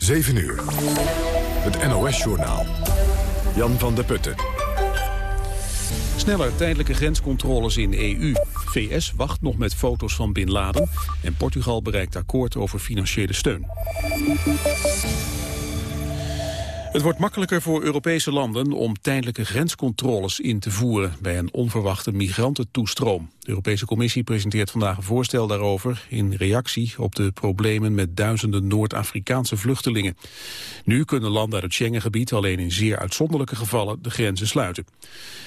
7 uur. Het NOS-journaal. Jan van der Putten. Sneller tijdelijke grenscontroles in EU. VS wacht nog met foto's van Bin Laden. En Portugal bereikt akkoord over financiële steun. Het wordt makkelijker voor Europese landen om tijdelijke grenscontroles in te voeren bij een onverwachte migrantentoestroom. De Europese Commissie presenteert vandaag een voorstel daarover in reactie op de problemen met duizenden Noord-Afrikaanse vluchtelingen. Nu kunnen landen uit het Schengengebied alleen in zeer uitzonderlijke gevallen de grenzen sluiten.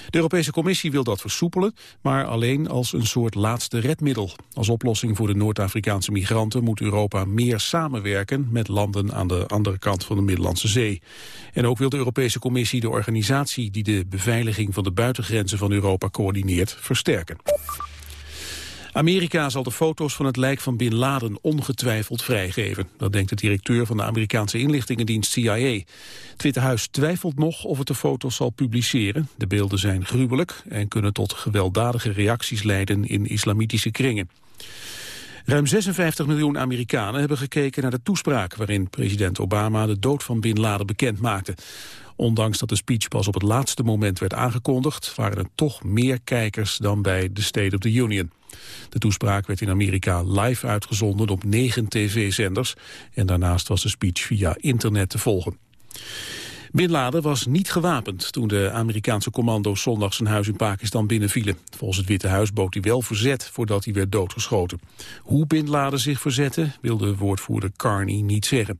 De Europese Commissie wil dat versoepelen, maar alleen als een soort laatste redmiddel. Als oplossing voor de Noord-Afrikaanse migranten moet Europa meer samenwerken met landen aan de andere kant van de Middellandse Zee. En ook wil de Europese Commissie de organisatie die de beveiliging van de buitengrenzen van Europa coördineert versterken. Amerika zal de foto's van het lijk van Bin Laden ongetwijfeld vrijgeven. Dat denkt de directeur van de Amerikaanse inlichtingendienst CIA. Het Witte Huis twijfelt nog of het de foto's zal publiceren. De beelden zijn gruwelijk en kunnen tot gewelddadige reacties leiden in islamitische kringen. Ruim 56 miljoen Amerikanen hebben gekeken naar de toespraak... waarin president Obama de dood van Bin Laden bekend maakte. Ondanks dat de speech pas op het laatste moment werd aangekondigd... waren er toch meer kijkers dan bij de State of the Union. De toespraak werd in Amerika live uitgezonden op negen tv-zenders... en daarnaast was de speech via internet te volgen. Bin Laden was niet gewapend toen de Amerikaanse commando's zondag zijn huis in Pakistan binnenvielen. Volgens het Witte Huis bood hij wel verzet voordat hij werd doodgeschoten. Hoe Bin Laden zich verzette wilde woordvoerder Carney niet zeggen.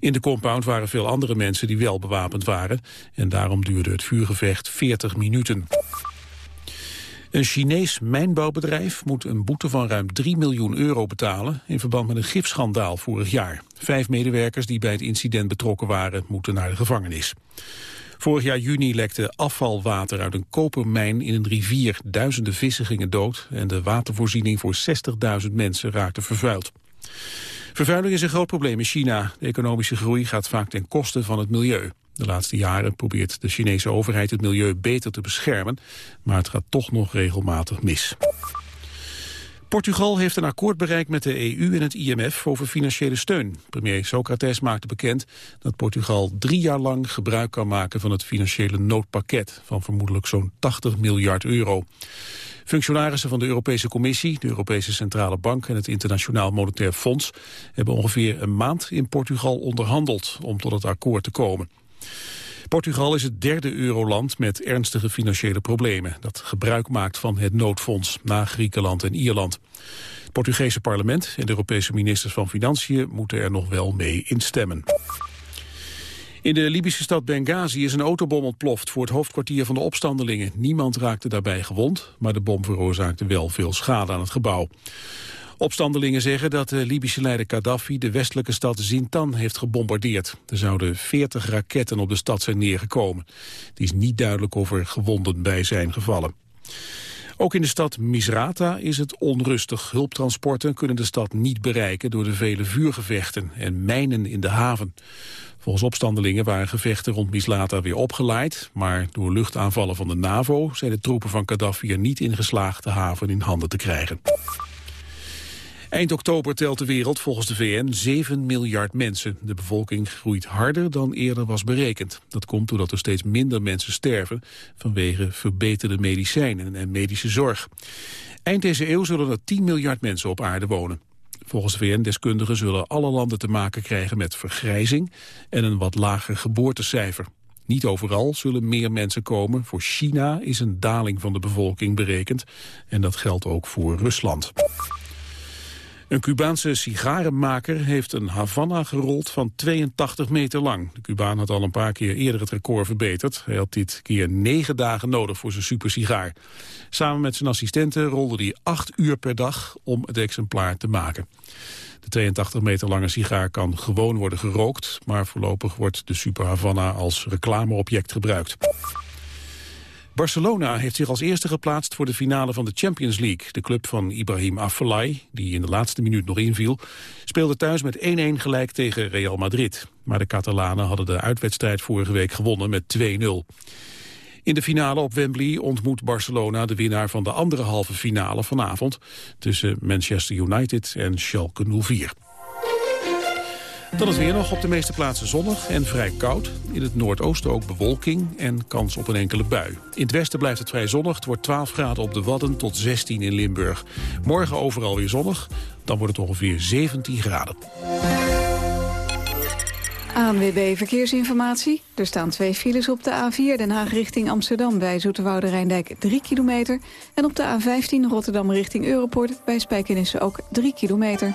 In de compound waren veel andere mensen die wel bewapend waren en daarom duurde het vuurgevecht 40 minuten. Een Chinees mijnbouwbedrijf moet een boete van ruim 3 miljoen euro betalen in verband met een gifschandaal vorig jaar. Vijf medewerkers die bij het incident betrokken waren moeten naar de gevangenis. Vorig jaar juni lekte afvalwater uit een kopermijn in een rivier. Duizenden vissen gingen dood en de watervoorziening voor 60.000 mensen raakte vervuild. Vervuiling is een groot probleem in China. De economische groei gaat vaak ten koste van het milieu. De laatste jaren probeert de Chinese overheid het milieu beter te beschermen, maar het gaat toch nog regelmatig mis. Portugal heeft een akkoord bereikt met de EU en het IMF over financiële steun. Premier Socrates maakte bekend dat Portugal drie jaar lang gebruik kan maken van het financiële noodpakket van vermoedelijk zo'n 80 miljard euro. Functionarissen van de Europese Commissie, de Europese Centrale Bank en het Internationaal Monetair Fonds hebben ongeveer een maand in Portugal onderhandeld om tot het akkoord te komen. Portugal is het derde euroland met ernstige financiële problemen... dat gebruik maakt van het noodfonds na Griekenland en Ierland. Het Portugese parlement en de Europese ministers van Financiën... moeten er nog wel mee instemmen. In de Libische stad Benghazi is een autobom ontploft voor het hoofdkwartier van de opstandelingen. Niemand raakte daarbij gewond, maar de bom veroorzaakte wel veel schade aan het gebouw. Opstandelingen zeggen dat de Libische leider Gaddafi de westelijke stad Zintan heeft gebombardeerd. Er zouden 40 raketten op de stad zijn neergekomen. Het is niet duidelijk of er gewonden bij zijn gevallen. Ook in de stad Misrata is het onrustig. Hulptransporten kunnen de stad niet bereiken door de vele vuurgevechten en mijnen in de haven. Volgens opstandelingen waren gevechten rond Mislata weer opgeleid, maar door luchtaanvallen van de NAVO zijn de troepen van Gaddafi er niet in geslaagd de haven in handen te krijgen. Eind oktober telt de wereld volgens de VN 7 miljard mensen. De bevolking groeit harder dan eerder was berekend. Dat komt doordat er steeds minder mensen sterven vanwege verbeterde medicijnen en medische zorg. Eind deze eeuw zullen er 10 miljard mensen op aarde wonen. Volgens VN-deskundigen zullen alle landen te maken krijgen met vergrijzing en een wat lager geboortecijfer. Niet overal zullen meer mensen komen. Voor China is een daling van de bevolking berekend en dat geldt ook voor Rusland. Een Cubaanse sigarenmaker heeft een Havana gerold van 82 meter lang. De Cubaan had al een paar keer eerder het record verbeterd. Hij had dit keer negen dagen nodig voor zijn supersigaar. Samen met zijn assistenten rolde hij acht uur per dag om het exemplaar te maken. De 82 meter lange sigaar kan gewoon worden gerookt... maar voorlopig wordt de Super Havana als reclameobject gebruikt. Barcelona heeft zich als eerste geplaatst voor de finale van de Champions League. De club van Ibrahim Afellay, die in de laatste minuut nog inviel... speelde thuis met 1-1 gelijk tegen Real Madrid. Maar de Catalanen hadden de uitwedstrijd vorige week gewonnen met 2-0. In de finale op Wembley ontmoet Barcelona de winnaar van de andere halve finale vanavond... tussen Manchester United en Schalke 04. Dan is weer nog op de meeste plaatsen zonnig en vrij koud. In het noordoosten ook bewolking en kans op een enkele bui. In het westen blijft het vrij zonnig. Het wordt 12 graden op de Wadden tot 16 in Limburg. Morgen overal weer zonnig. Dan wordt het ongeveer 17 graden. ANWB Verkeersinformatie. Er staan twee files op de A4 Den Haag richting Amsterdam... bij Zoeterwoude Rijndijk 3 kilometer. En op de A15 Rotterdam richting Europort... bij Spijkenisse ook 3 kilometer.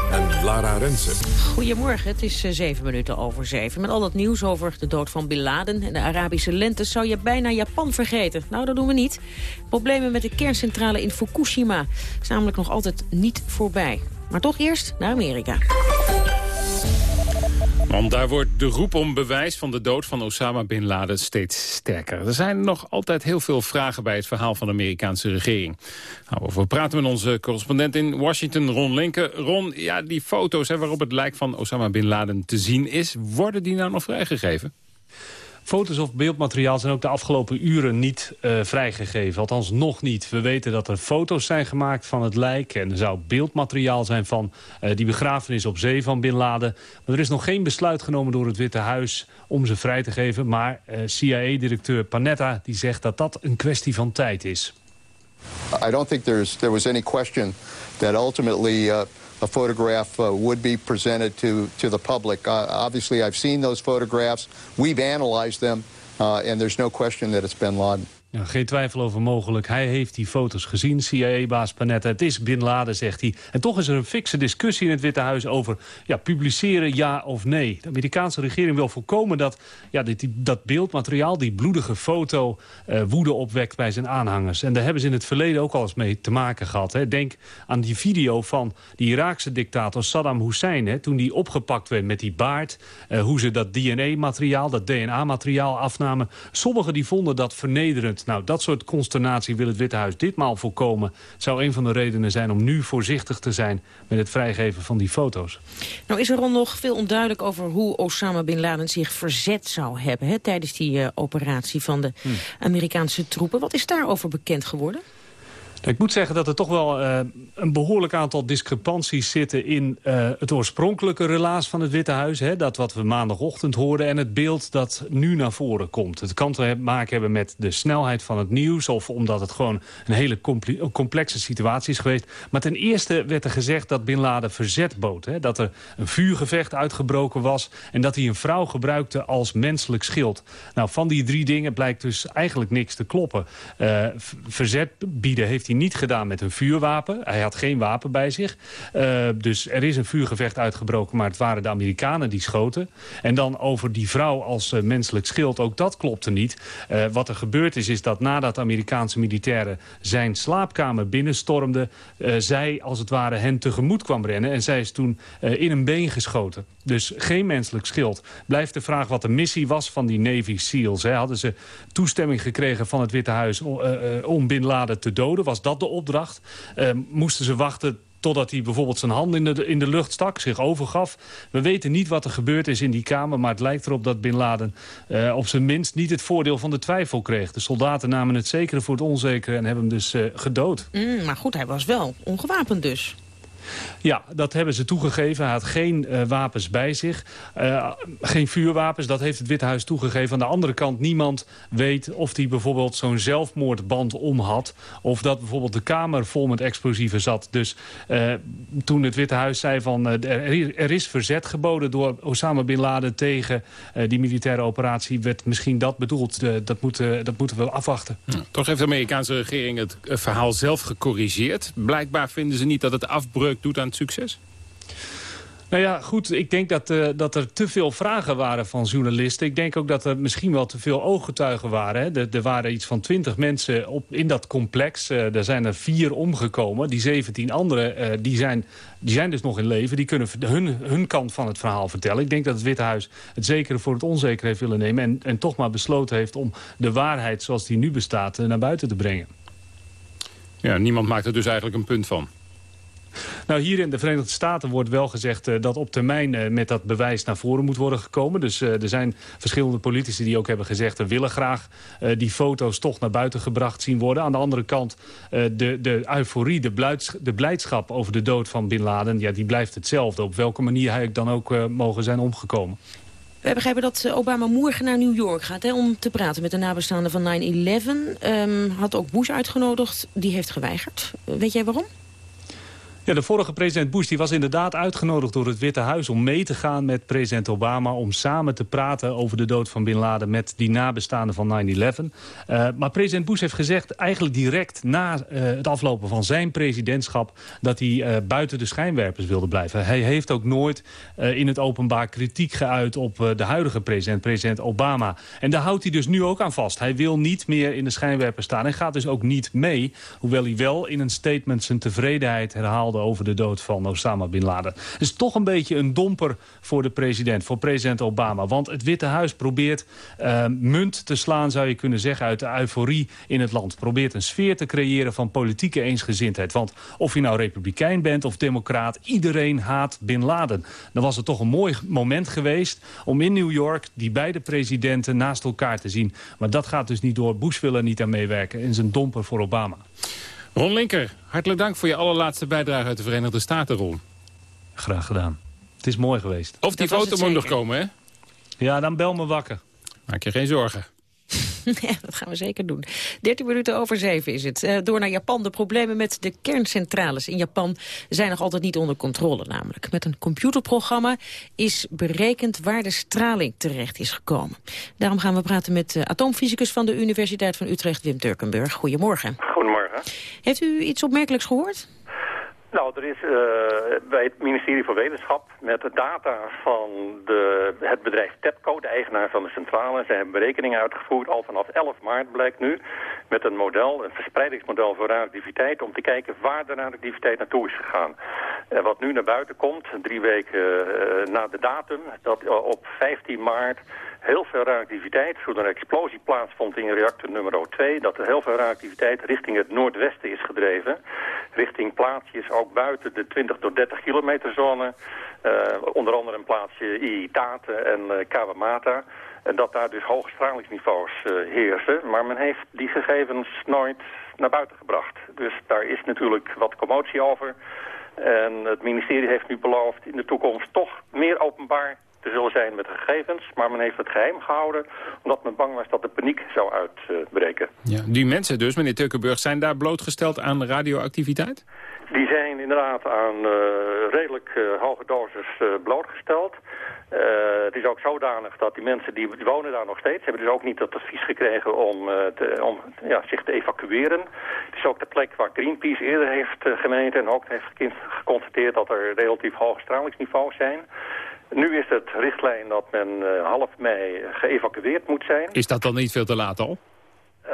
en Lara Rensen. Goedemorgen, het is eh, zeven minuten over zeven. Met al dat nieuws over de dood van Bin Laden en de Arabische lente... zou je bijna Japan vergeten. Nou, dat doen we niet. Problemen met de kerncentrale in Fukushima... is namelijk nog altijd niet voorbij. Maar toch eerst naar Amerika. Want daar wordt de roep om bewijs van de dood van Osama Bin Laden steeds sterker. Er zijn nog altijd heel veel vragen bij het verhaal van de Amerikaanse regering. Nou, we praten met onze correspondent in Washington, Ron Linken. Ron, ja, die foto's hè, waarop het lijk van Osama Bin Laden te zien is... worden die nou nog vrijgegeven? Foto's of beeldmateriaal zijn ook de afgelopen uren niet uh, vrijgegeven. Althans nog niet. We weten dat er foto's zijn gemaakt van het lijk. En er zou beeldmateriaal zijn van uh, die begrafenis op zee van Bin Laden. Maar er is nog geen besluit genomen door het Witte Huis om ze vrij te geven. Maar uh, CIA-directeur Panetta die zegt dat dat een kwestie van tijd is. I don't think there's, there was any question that ultimately... A photograph uh, would be presented to, to the public. Uh, obviously, I've seen those photographs. We've analyzed them, uh, and there's no question that it's bin Laden. Ja, geen twijfel over mogelijk. Hij heeft die foto's gezien, CIA-baas Panetta. Het is Bin Laden, zegt hij. En toch is er een fikse discussie in het Witte Huis over... Ja, publiceren ja of nee. De Amerikaanse regering wil voorkomen dat ja, dit, dat beeldmateriaal... die bloedige foto uh, woede opwekt bij zijn aanhangers. En daar hebben ze in het verleden ook al eens mee te maken gehad. Hè. Denk aan die video van die Iraakse dictator Saddam Hussein... Toen die opgepakt werd met die baard. Uh, hoe ze dat DNA-materiaal, dat DNA-materiaal afnamen. Sommigen die vonden dat vernederend nou, dat soort consternatie wil het Witte Huis ditmaal voorkomen. Zou een van de redenen zijn om nu voorzichtig te zijn... met het vrijgeven van die foto's. Nou is er al nog veel onduidelijk over hoe Osama Bin Laden zich verzet zou hebben... Hè, tijdens die uh, operatie van de hmm. Amerikaanse troepen. Wat is daarover bekend geworden? Ik moet zeggen dat er toch wel uh, een behoorlijk aantal discrepanties zitten... in uh, het oorspronkelijke relaas van het Witte Huis. Hè, dat wat we maandagochtend hoorden en het beeld dat nu naar voren komt. Het kan te maken hebben met de snelheid van het nieuws... of omdat het gewoon een hele complexe situatie is geweest. Maar ten eerste werd er gezegd dat Bin Laden verzet bood. Hè, dat er een vuurgevecht uitgebroken was... en dat hij een vrouw gebruikte als menselijk schild. Nou, van die drie dingen blijkt dus eigenlijk niks te kloppen. Uh, verzet bieden heeft hij niet gedaan met een vuurwapen. Hij had geen wapen bij zich. Uh, dus er is een vuurgevecht uitgebroken, maar het waren de Amerikanen die schoten. En dan over die vrouw als uh, menselijk schild, ook dat klopte niet. Uh, wat er gebeurd is, is dat nadat Amerikaanse militairen zijn slaapkamer binnenstormden... zij als het ware hen tegemoet kwam rennen. En zij is toen in een been geschoten. Dus geen menselijk schild. Blijft de vraag wat de missie was van die Navy SEALs. Hè. Hadden ze toestemming gekregen van het Witte Huis om Bin Laden te doden? Was dat de opdracht. moesten ze wachten totdat hij bijvoorbeeld zijn hand in de, in de lucht stak, zich overgaf. We weten niet wat er gebeurd is in die kamer... maar het lijkt erop dat Bin Laden uh, op zijn minst niet het voordeel van de twijfel kreeg. De soldaten namen het zekere voor het onzekere en hebben hem dus uh, gedood. Mm, maar goed, hij was wel ongewapend dus. Ja, dat hebben ze toegegeven. Hij had geen uh, wapens bij zich. Uh, geen vuurwapens, dat heeft het Witte Huis toegegeven. Aan de andere kant, niemand weet of hij bijvoorbeeld zo'n zelfmoordband om had. Of dat bijvoorbeeld de kamer vol met explosieven zat. Dus uh, toen het Witte Huis zei van er, is verzet geboden door Osama Bin Laden tegen die militaire operatie, werd misschien dat bedoeld. dat, moeten, dat moeten we afwachten. Toch heeft de Amerikaanse regering het verhaal zelf gecorrigeerd. Blijkbaar vinden ze niet dat het afbreuk doet aan het succes? Nou ja, goed, ik denk dat, uh, dat er te veel vragen waren van journalisten. Ik denk ook dat er misschien wel te veel ooggetuigen waren. Hè. Er, er, waren iets van twintig mensen op, in dat complex. Uh, er zijn er vier omgekomen. Die 17 anderen uh, die zijn, die zijn dus nog in leven. Die kunnen hun, hun kant van het verhaal vertellen. Ik denk dat het Witte Huis het zekere voor het onzekere heeft willen nemen... en, en toch maar besloten heeft om de waarheid zoals die nu bestaat naar buiten te brengen. Ja, niemand maakt er dus eigenlijk een punt van. Nou, hier in de Verenigde Staten wordt wel gezegd uh, dat op termijn uh, met dat bewijs naar voren moet worden gekomen. Dus uh, er zijn verschillende politici die ook hebben gezegd... we willen graag die foto's toch naar buiten gebracht zien worden. Aan de andere kant, de, de euforie, de blijdschap over de dood van Bin Laden... Ja, die blijft hetzelfde. Op welke manier hij dan ook mogen zijn omgekomen. We begrijpen dat Obama morgen naar New York gaat hè, om te praten met de nabestaanden van 9-11. Um, ehm, had ook Bush uitgenodigd, die heeft geweigerd. weet jij waarom? Ja, de vorige president Bush die was inderdaad uitgenodigd door het Witte Huis... om mee te gaan met president Obama... om samen te praten over de dood van Bin Laden... met die nabestaanden van 9-11. Uh, maar president Bush heeft gezegd, eigenlijk direct na uh, het aflopen van zijn presidentschap... dat hij uh, buiten de schijnwerpers wilde blijven. Hij heeft ook nooit in het openbaar kritiek geuit op de huidige president, president Obama. En daar houdt hij dus nu ook aan vast. Hij wil niet meer in de schijnwerpers staan. Hij gaat dus ook niet mee, hoewel hij wel in een statement zijn tevredenheid over de dood van Osama Bin Laden. Het is toch een beetje een domper voor de president, voor president Obama. Want het Witte Huis probeert uh, munt te slaan, zou je kunnen zeggen, uit de euforie in het land. Probeert een sfeer te creëren van politieke eensgezindheid. Want of je nou republikein bent of democraat, iedereen haat Bin Laden. Dan was het toch een mooi moment geweest om in New York die beide presidenten naast elkaar te zien. Maar dat gaat dus niet door. Bush wil er niet aan meewerken en is een domper voor Obama. Ron Linker, hartelijk dank voor je allerlaatste bijdrage uit de Verenigde Staten, Ron. Graag gedaan. Het is mooi geweest. Of die foto moet nog komen, hè? Ja, dan bel me wakker. Maak je geen zorgen. Ja, dat gaan we zeker doen. 13 minuten over 7 is het. Uh, door naar Japan. De problemen met de kerncentrales in Japan zijn nog altijd niet onder controle namelijk. Met een computerprogramma is berekend waar de straling terecht is gekomen. Daarom gaan we praten met uh, atoomfysicus van de Universiteit van Utrecht, Wim Turkenburg. Goedemorgen. Goedemorgen. Heeft u iets opmerkelijks gehoord? Nou, er is uh, bij het ministerie van Wetenschap met de data van de, het bedrijf TEPCO, de eigenaar van de centrale, ze hebben berekeningen uitgevoerd al vanaf 11 maart blijkt nu, met een model, een verspreidingsmodel voor radioactiviteit, om te kijken waar de radioactiviteit naartoe is gegaan. En wat nu naar buiten komt, drie weken uh, na de datum, dat op 15 maart heel veel radioactiviteit, er een explosie plaatsvond in reactor nummer 2, dat er heel veel radioactiviteit richting het noordwesten is gedreven. Richting plaatsjes ook buiten de 20 tot 30 kilometer zone. Uh, onder andere een plaatsje Iitate en uh, Kawamata. En dat daar dus hoge stralingsniveaus uh, heersen. Maar men heeft die gegevens nooit naar buiten gebracht. Dus daar is natuurlijk wat commotie over. En het ministerie heeft nu beloofd in de toekomst toch meer openbaar te zullen zijn met de gegevens. Maar men heeft het geheim gehouden omdat men bang was dat de paniek zou uitbreken. ja, die mensen dus, meneer Turkenburg, zijn daar blootgesteld aan radioactiviteit? Die zijn inderdaad aan uh, redelijk uh, hoge doses uh, blootgesteld. het is ook zodanig dat die mensen die, die, wonen daar nog steeds... hebben dus ook niet het advies gekregen om, te, om ja, zich te evacueren. Het is ook de plek waar Greenpeace eerder heeft gemeten... en ook heeft geconstateerd dat er relatief hoge stralingsniveaus zijn. Nu is het richtlijn dat men uh, half mei geëvacueerd moet zijn. Is dat dan niet veel te laat al? Uh,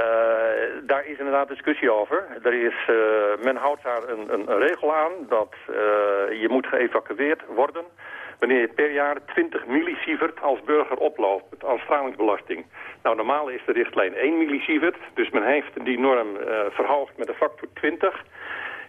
daar is inderdaad discussie over. Er is, uh, men houdt daar een, een, regel aan dat je moet geëvacueerd worden wanneer je per jaar 20 millisievert als burger oploopt aan stralingsbelasting. Nou, normaal is de richtlijn 1 millisievert, dus men heeft die norm verhoogd met een factor 20.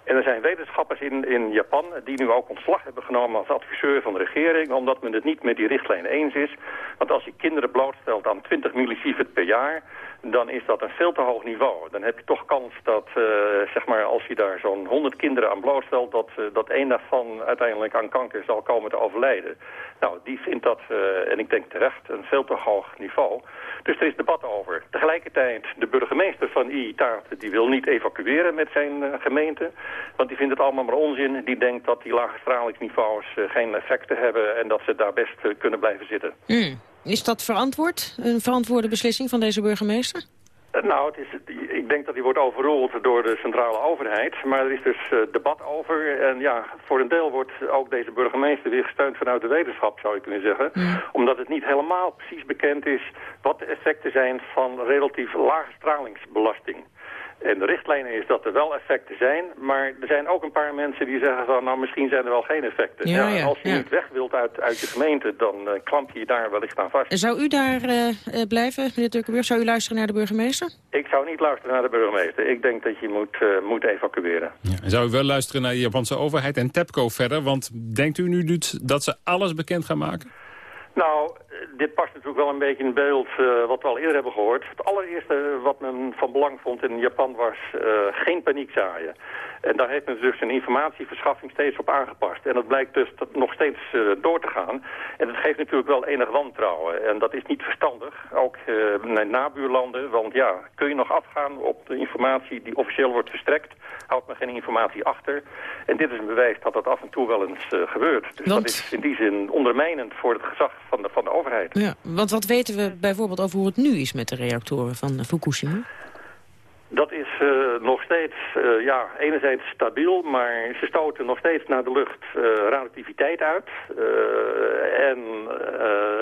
En er zijn wetenschappers in, in Japan die nu ook ontslag hebben genomen als adviseur van de regering, omdat men het niet met die richtlijn eens is. Want als je kinderen blootstelt aan 20 millisievert per jaar, dan is dat een veel te hoog niveau. Dan heb je toch kans dat, uh, zeg maar, als je daar zo'n 100 kinderen aan blootstelt... dat, uh, dat één daarvan uiteindelijk aan kanker zal komen te overlijden. Nou, die vindt dat, uh, en ik denk terecht, een veel te hoog niveau. Dus er is debat over. Tegelijkertijd, de burgemeester van Iitaat, die wil niet evacueren met zijn gemeente. Want die vindt het allemaal maar onzin. Die denkt dat die lage stralingsniveaus geen effecten hebben... en dat ze daar best kunnen blijven zitten. Mm. Is dat verantwoord, een verantwoorde beslissing van deze burgemeester? Eh, nou, het is, ik denk dat die wordt overroeld door de centrale overheid. Maar er is dus uh, debat over. En ja, voor een deel wordt ook deze burgemeester weer gesteund vanuit de wetenschap, zou je kunnen zeggen. Omdat het niet helemaal precies bekend is wat de effecten zijn van relatief lage stralingsbelasting. En de richtlijn is dat er wel effecten zijn, maar er zijn ook een paar mensen die zeggen van, nou misschien zijn er wel geen effecten. Ja, ja, als je niet weg wilt uit, uit je gemeente, dan uh, klamp je je daar wellicht aan vast. Zou u daar uh, blijven, meneer Turkenburg? Zou u luisteren naar de burgemeester? Ik zou niet luisteren naar de burgemeester. Ik denk dat je moet, uh, moet evacueren. Ja, zou u wel luisteren naar de Japanse overheid en TEPCO verder? Want denkt u nu dat ze alles bekend gaan maken? Nou, dit past natuurlijk wel een beetje in beeld uh, wat we al eerder hebben gehoord. Het allereerste wat men van belang vond in Japan was uh, geen paniek zaaien. En daar heeft men dus een informatieverschaffing steeds op aangepast. En dat blijkt dus nog steeds uh, door te gaan. En dat geeft natuurlijk wel enig wantrouwen. En dat is niet verstandig, ook naar nabuurlanden. Want ja, kun je nog afgaan op de informatie die officieel wordt verstrekt? Houdt men geen informatie achter? En dit is een bewijs dat dat af en toe wel eens gebeurt. Dus want... dat is in die zin ondermijnend voor het gezag van de, van de overheid. Ja, want wat weten we bijvoorbeeld over hoe het nu is met de reactoren van Fukushima? Dat is uh, nog steeds, uh, ja, enerzijds stabiel, maar ze stoten nog steeds naar de lucht uh, radioactiviteit uit. en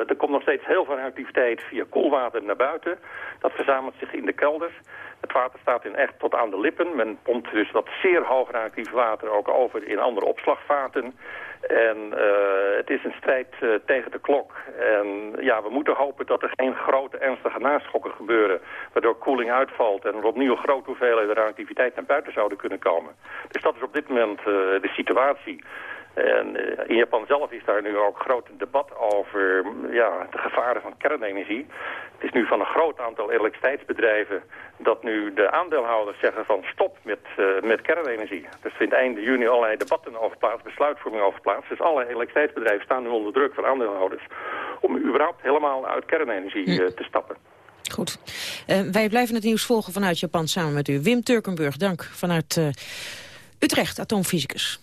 er komt nog steeds heel veel radioactiviteit via koelwater naar buiten. Dat verzamelt zich in de kelders. Het water staat in echt tot aan de lippen. Men pompt dus dat zeer hoog radioactief water ook over in andere opslagvaten. En uh, het is een strijd uh, tegen de klok. En ja, we moeten hopen dat er geen grote ernstige naschokken gebeuren... waardoor koeling uitvalt en er opnieuw grote hoeveelheden radioactiviteit naar buiten zouden kunnen komen. Dus dat is op dit moment uh, de situatie. En uh, in Japan zelf is daar nu ook groot debat over ja, de gevaren van kernenergie. Het is nu van een groot aantal elektriciteitsbedrijven dat nu de aandeelhouders zeggen van stop met, uh, met kernenergie. Er vindt eind juni allerlei debatten over plaats, besluitvorming over plaats. Dus alle elektriciteitsbedrijven staan nu onder druk van aandeelhouders om überhaupt helemaal uit kernenergie uh, te stappen. Goed. wij blijven het nieuws volgen vanuit Japan samen met u. Wim Turkenburg, dank vanuit Utrecht, atoomfysicus.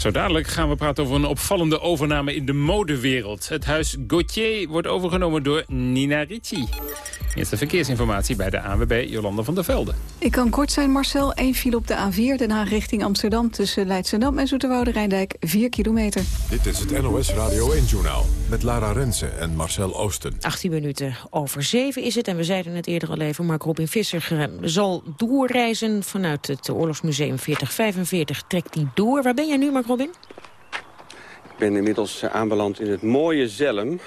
Zo dadelijk gaan we praten over een opvallende overname in de modewereld. Het huis Gauthier wordt overgenomen door Nina Ricci. Eerste verkeersinformatie bij de ANWB Jolanda van der Velde. Ik kan kort zijn, Marcel. Eén file op de A4, Den Haag richting Amsterdam... tussen Leidschendam en Zoeterwoude Rijndijk, 4 kilometer. Dit is het NOS Radio 1-journaal met Lara Rensen en Marcel Oosten. 18 minuten over 7 is het, en we zeiden het eerder al even... Mark Robin Visser zal doorreizen vanuit het Oorlogsmuseum 4045. Trekt hij door. Waar ben jij nu, Mark Ik ben inmiddels eh, aanbeland in het mooie Zelm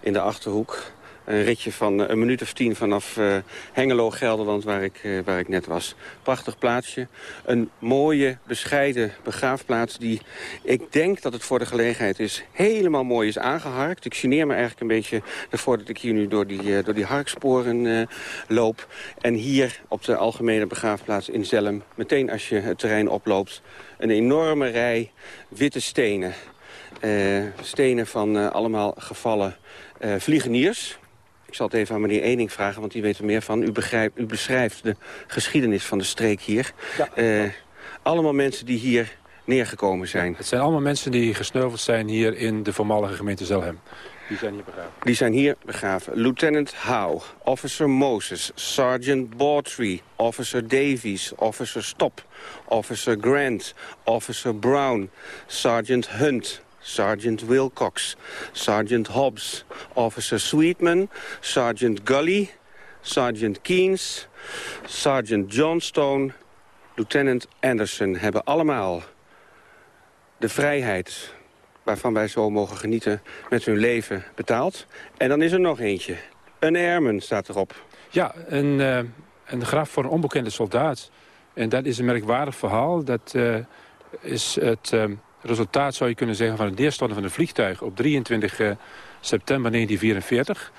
in de Achterhoek een ritje van eh, een minuut of tien vanaf uh, Hengelo, Gelderland, waar ik, uh, waar ik net was. Prachtig plaatsje. Een mooie, bescheiden begraafplaats die, ik denk dat het voor de gelegenheid is, helemaal mooi is aangeharkt. Ik geneer me eigenlijk een beetje ervoor dat ik hier nu door die, door die harksporen loop. En hier op de algemene begraafplaats in Zelm, meteen als je het terrein oploopt, een enorme rij witte stenen. stenen van allemaal gevallen vliegeniers. Ik zal het even aan meneer Ening vragen, want die weet er meer van. U, begrijpt, u beschrijft de geschiedenis van de streek hier. Ja. Uh, allemaal mensen die hier neergekomen zijn. het zijn allemaal mensen die gesneuveld zijn hier in de voormalige gemeente Zelhem. Die zijn hier begraven. Die zijn hier begraven. Lieutenant Howe, Officer Moses, Sergeant Bawtree, Officer Davies, Officer Stop, Officer Grant, Officer Brown, Sergeant Hunt, Sergeant Wilcox, Sergeant Hobbs, Officer Sweetman, Sergeant Gully, Sergeant Keynes, Sergeant Johnstone, Lieutenant Anderson hebben allemaal de vrijheid waarvan wij zo mogen genieten met hun leven betaald. En dan is er nog eentje. Een Ermen staat erop. Ja, een, een graf voor een onbekende soldaat. En dat is een merkwaardig verhaal. Dat uh, is het uh, resultaat, zou je kunnen zeggen, van het neerstorten van een vliegtuig op 23 september 1944.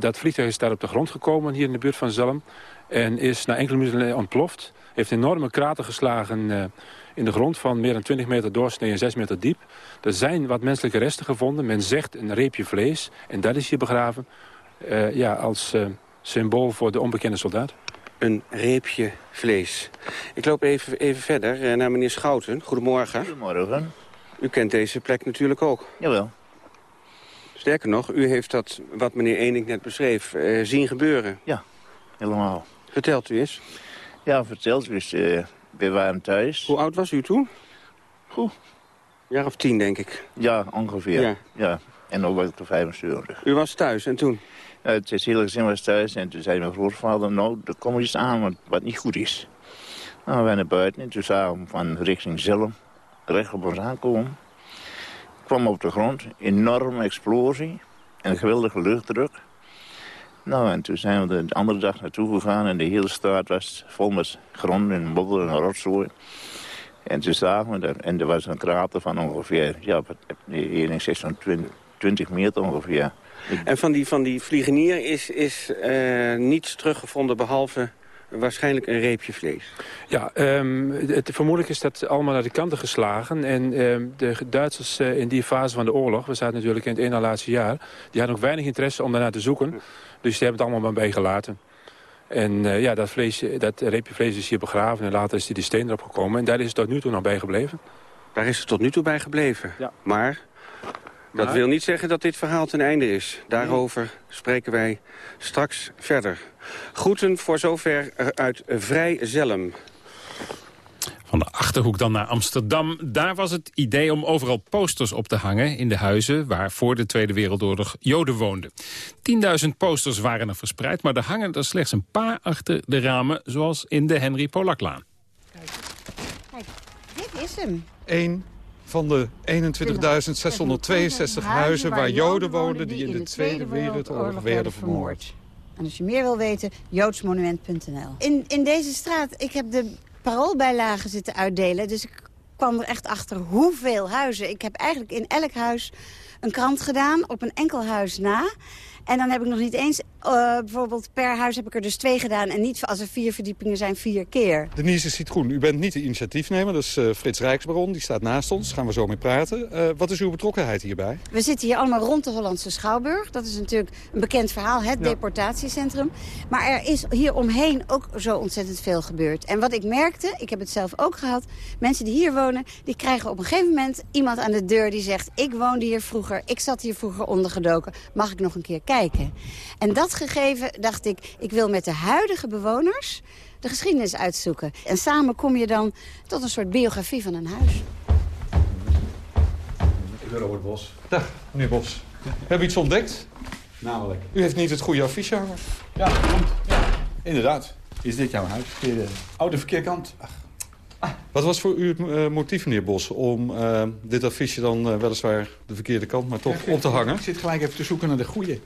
dat vliegtuig is daar op de grond gekomen, hier in de buurt van Zalm. En is na enkele minuten ontploft. Heeft enorme krater geslagen in de grond van meer dan 20 meter doorsnee en 6 meter diep. Er zijn wat menselijke resten gevonden. Men zegt een reepje vlees. En dat is hier begraven uh, ja, als uh, symbool voor de onbekende soldaat. Een reepje vlees. Ik loop even, even verder uh, naar meneer Schouten. Goedemorgen. Goedemorgen. U kent deze plek natuurlijk ook. Jawel. Sterker nog, u heeft dat, wat meneer Ening net beschreef, zien gebeuren. Ja, helemaal. Vertelt u eens. Ja, vertelt u eens. we waren thuis. Hoe oud was u toen? Goed. Een jaar of tien, denk ik. Ja, ongeveer. Ja. ja. En dan was ik er 75. U was thuis en toen? Uh, het hele gezin was thuis en toen zei mijn grootvader... nou, er komt iets aan wat, niet goed is. Nou, we waren naar buiten en toen zagen we van richting Zilm... recht op ons aankomen. kwam op de grond, enorme explosie... en geweldige luchtdruk. Nou, en toen zijn we de andere dag naartoe gegaan... en de hele straat was vol met grond en modder en rotzooi. En toen zagen we er, en er was een krater van ongeveer... ja, wat, 620 20 meter ongeveer. En van die, van die vliegenier is, is uh, niets teruggevonden behalve waarschijnlijk een reepje vlees. Ja, um, het, vermoedelijk is dat allemaal naar de kanten geslagen. En um, de Duitsers uh, in die fase van de oorlog, we zaten natuurlijk in het ene laatste jaar... die hadden ook weinig interesse om daarnaar te zoeken. Dus die hebben het allemaal maar bij gelaten. En uh, ja, dat, vlees, dat reepje vlees is hier begraven en later is die steen erop gekomen. En daar is het tot nu toe nog bij gebleven. Daar is het tot nu toe bij gebleven? Ja. Maar dat wil niet zeggen dat dit verhaal ten einde is. Daarover spreken wij straks verder. Groeten voor zover uit Vrij Zelm. Van de Achterhoek dan naar Amsterdam. Daar was het idee om overal posters op te hangen in de huizen... waar voor de Tweede Wereldoorlog Joden woonden. 10.000 posters waren er verspreid, maar er hangen er slechts een paar achter de ramen... zoals in de Henry Polaklaan. Kijk, kijk dit is hem. Eén van de 21.662 huizen waar Joden woonden... die in de Tweede Wereldoorlog werden vermoord. En als je meer wil weten, joodsmonument.nl. In, in deze straat, ik heb de paroolbijlagen zitten uitdelen... dus ik kwam er echt achter hoeveel huizen. Ik heb eigenlijk in elk huis een krant gedaan, op een enkel huis na... En dan heb ik nog niet eens, uh, bijvoorbeeld per huis heb ik er dus twee gedaan. En niet als er vier verdiepingen zijn, vier keer. Denise Citroen, u bent niet de initiatiefnemer. Dat is uh, Frits Rijksbaron, die staat naast ons. Daar gaan we zo mee praten. Uh, wat is uw betrokkenheid hierbij? We zitten hier allemaal rond de Hollandse Schouwburg. Dat is natuurlijk een bekend verhaal, het deportatiecentrum. Maar er is hier omheen ook zo ontzettend veel gebeurd. En wat ik merkte, ik heb het zelf ook gehad... mensen die hier wonen, die krijgen op een gegeven moment iemand aan de deur die zegt... ik woonde hier vroeger, ik zat hier vroeger ondergedoken. Mag ik nog een keer kijken? Kijken. En dat gegeven dacht ik, ik wil met de huidige bewoners de geschiedenis uitzoeken. En samen kom je dan tot een soort biografie van een huis. Ik ben Robert Bos. Dag, meneer Bos. We hebben iets ontdekt. Namelijk? U heeft niet het goede affiche hangen. Ja, klopt. Ja, inderdaad. Is dit jouw huis? De oude verkeerkant. Ach, wat was voor u het uh, motief, meneer Bos, om uh, dit affiche dan uh, weliswaar de verkeerde kant, maar toch op te hangen? Ik zit gelijk even te zoeken naar de goede.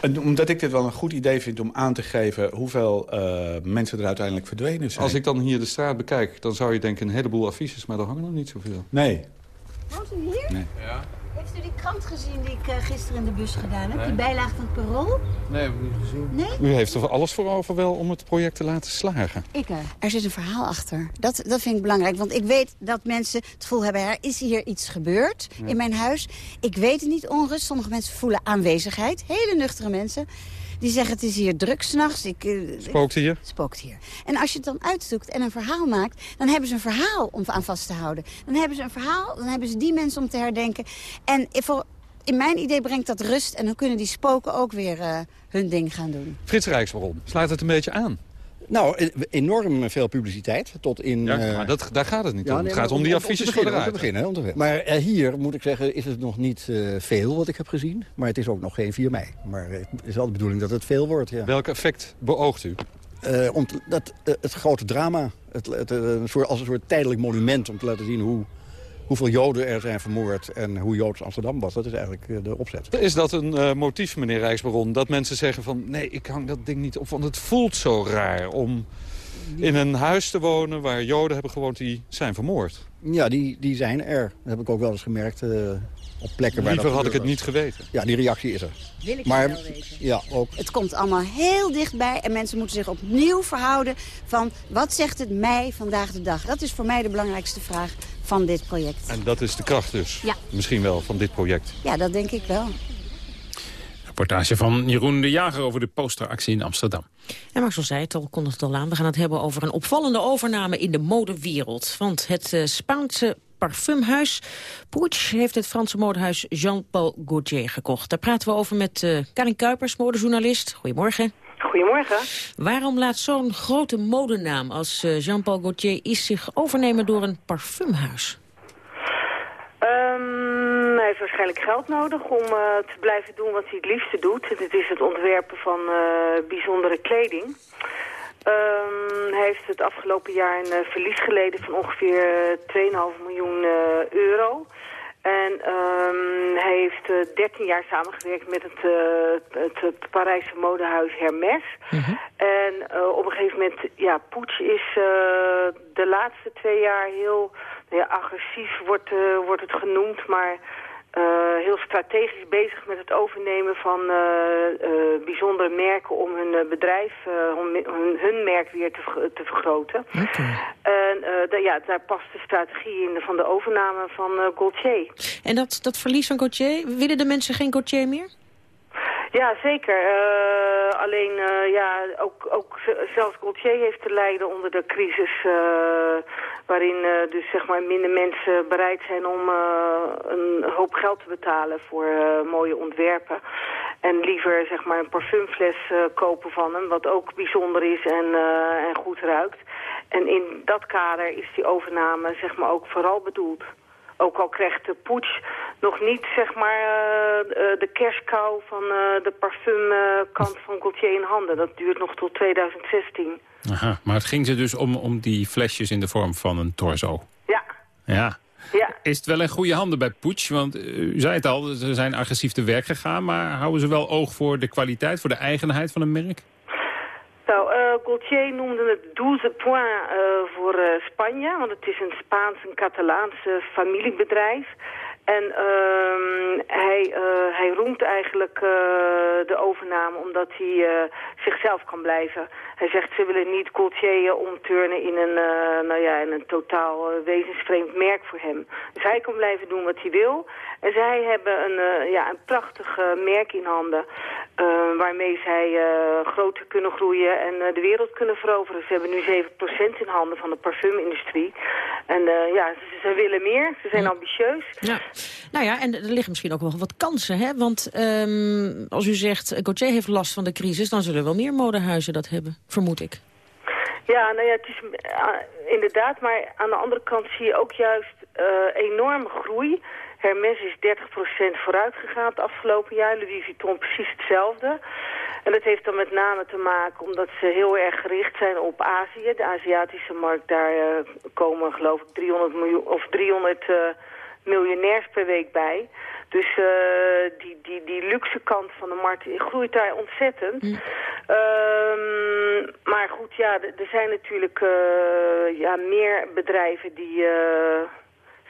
Ja. Omdat ik dit wel een goed idee vind om aan te geven hoeveel mensen er uiteindelijk verdwenen zijn. Als ik dan hier de straat bekijk, dan zou je denken een heleboel affiches, maar er hangen nog niet zoveel. Nee. Woont u hier? Nee. Ja. Krant gezien die ik uh, gisteren in de bus gedaan heb? Die bijlage van het parool? Nee, heb ik niet gezien. Nee? U heeft er alles voor over wel om het project te laten slagen? Ik er. Er zit een verhaal achter. Dat, dat vind ik belangrijk. Want ik weet dat mensen het gevoel hebben... er is hier iets gebeurd in mijn huis. Ik weet het niet onrust. Sommige mensen voelen aanwezigheid. Hele nuchtere mensen. Die zeggen het is hier druk s'nachts. Uh, spookt hier? Spookt hier. En als je het dan uitzoekt en een verhaal maakt... dan hebben ze een verhaal om aan vast te houden. Dan hebben ze een verhaal, dan hebben ze die mensen om te herdenken. En voor, in mijn idee brengt dat rust. En dan kunnen die spoken ook weer uh, hun ding gaan doen. Frits Rijksbron, sluit het een beetje aan? Nou, e- enorm veel publiciteit. Tot in, ja, maar uh, dat, daar gaat het niet om. het gaat om, die affiches voor de beginnen, om te beginnen. Maar uh, hier, moet ik zeggen, is het nog niet uh, veel wat ik heb gezien. Maar het is ook nog geen 4 mei. Maar het is wel de bedoeling dat het veel wordt, ja. Welk effect beoogt u? om dat, het grote drama. Het, het, als een soort tijdelijk monument om te laten zien hoe hoeveel Joden er zijn vermoord en hoe Joods Amsterdam was. Dat is eigenlijk eh, de opzet. Is dat een uh, motief, meneer Rijksbaron? Dat mensen zeggen van nee, ik hang dat ding niet op, want het voelt zo raar om in een huis te wonen waar Joden hebben gewoond die zijn vermoord. Ja, die, die zijn er. Dat heb ik ook wel eens gemerkt uh, op plekken waar Liever had ik het niet geweten. Ja, die reactie is er. Wil ik maar, wel weten. Ja, ook. Het komt allemaal heel dichtbij en mensen moeten zich opnieuw verhouden van wat zegt het mij vandaag de dag. Dat is voor mij de belangrijkste vraag van dit project. En dat is de kracht dus, ja. misschien wel, van dit project. Ja, dat denk ik wel. Reportage van Jeroen de Jager over de posteractie in Amsterdam. En Marcel zei het al, kon het al aan. We gaan het hebben over een opvallende overname in de modewereld. Want het uh, Spaanse parfumhuis Puig heeft het Franse modehuis Jean-Paul Gaultier gekocht. Daar praten we over met uh, Karin Kuipers, modejournalist. Goedemorgen. Goedemorgen. Waarom laat zo'n grote modenaam als uh, Jean-Paul Gaultier is zich overnemen door een parfumhuis? Um, hij heeft waarschijnlijk geld nodig om uh, te blijven doen wat hij het liefste doet. Het is het ontwerpen van bijzondere kleding. Um, heeft het afgelopen jaar een uh, verlies geleden van ongeveer 2,5 miljoen euro. En um, hij heeft 13 jaar samengewerkt met het, het Parijse modehuis Hermès. Mm -hmm. En op een gegeven moment, ja, Poets is de laatste twee jaar heel ja, agressief wordt, wordt het genoemd, maar uh, heel strategisch bezig met het overnemen van uh, bijzondere merken om hun bedrijf, om hun, hun, merk weer te, te vergroten. Okay. En de, ja, daar past de strategie in de, van de overname van Gaultier. En dat, dat verlies van Gaultier, willen de mensen geen Gaultier meer? Ja, zeker. Uh, alleen, uh, ja, ook, ook zelfs Gaultier heeft te lijden onder de crisis... Uh, waarin dus zeg maar minder mensen bereid zijn om een hoop geld te betalen voor mooie ontwerpen. En liever zeg maar een parfumfles kopen van hem, wat ook bijzonder is en, en goed ruikt. En in dat kader is die overname zeg maar ook vooral bedoeld. Ook al krijgt de poets nog niet zeg maar uh, de kerstkou van uh, de parfumkant van Gaultier in handen. Dat duurt nog tot 2016. Aha, maar het ging ze dus om, om die flesjes in de vorm van een torso? Ja. Ja. ja. Is het wel in goede handen bij Poets? Want u zei het al, ze zijn agressief te werk gegaan. Maar houden ze wel oog voor de kwaliteit, voor de eigenheid van een merk? Nou, uh, Gaultier noemde het 12 points uh, voor uh, Spanje, want het is een Spaans en Catalaanse familiebedrijf. En uh, hij, hij roemt eigenlijk de overname omdat hij zichzelf kan blijven. Hij zegt ze willen niet Gaultier omturnen in een, nou ja, in een totaal wezensvreemd merk voor hem. Dus hij kan blijven doen wat hij wil. En zij hebben een, ja, een prachtig merk in handen. Uh, waarmee zij uh, groter kunnen groeien en uh, de wereld kunnen veroveren. Ze hebben nu 7% in handen van de parfumindustrie. En ja, ze, ze, willen meer. Ze zijn ja. ambitieus. Ja. Nou ja, en er liggen misschien ook wel wat kansen. Hè? Want um, als u zegt, Gauthier heeft last van de crisis... dan zullen wel meer modehuizen dat hebben, vermoed ik. Ja, nou ja, het is inderdaad. Maar aan de andere kant zie je ook juist enorme groei... Hermes is 30% vooruit gegaan het afgelopen jaar. Louis Vuitton precies hetzelfde. En dat heeft dan met name te maken omdat ze heel erg gericht zijn op Azië. De Aziatische markt, daar uh, komen geloof ik 300, miljoen, of 300 uh, miljonairs per week bij. Dus uh, die, die, die luxe kant van de markt groeit daar ontzettend. Mm. Um, maar goed, ja, er zijn natuurlijk ja, meer bedrijven die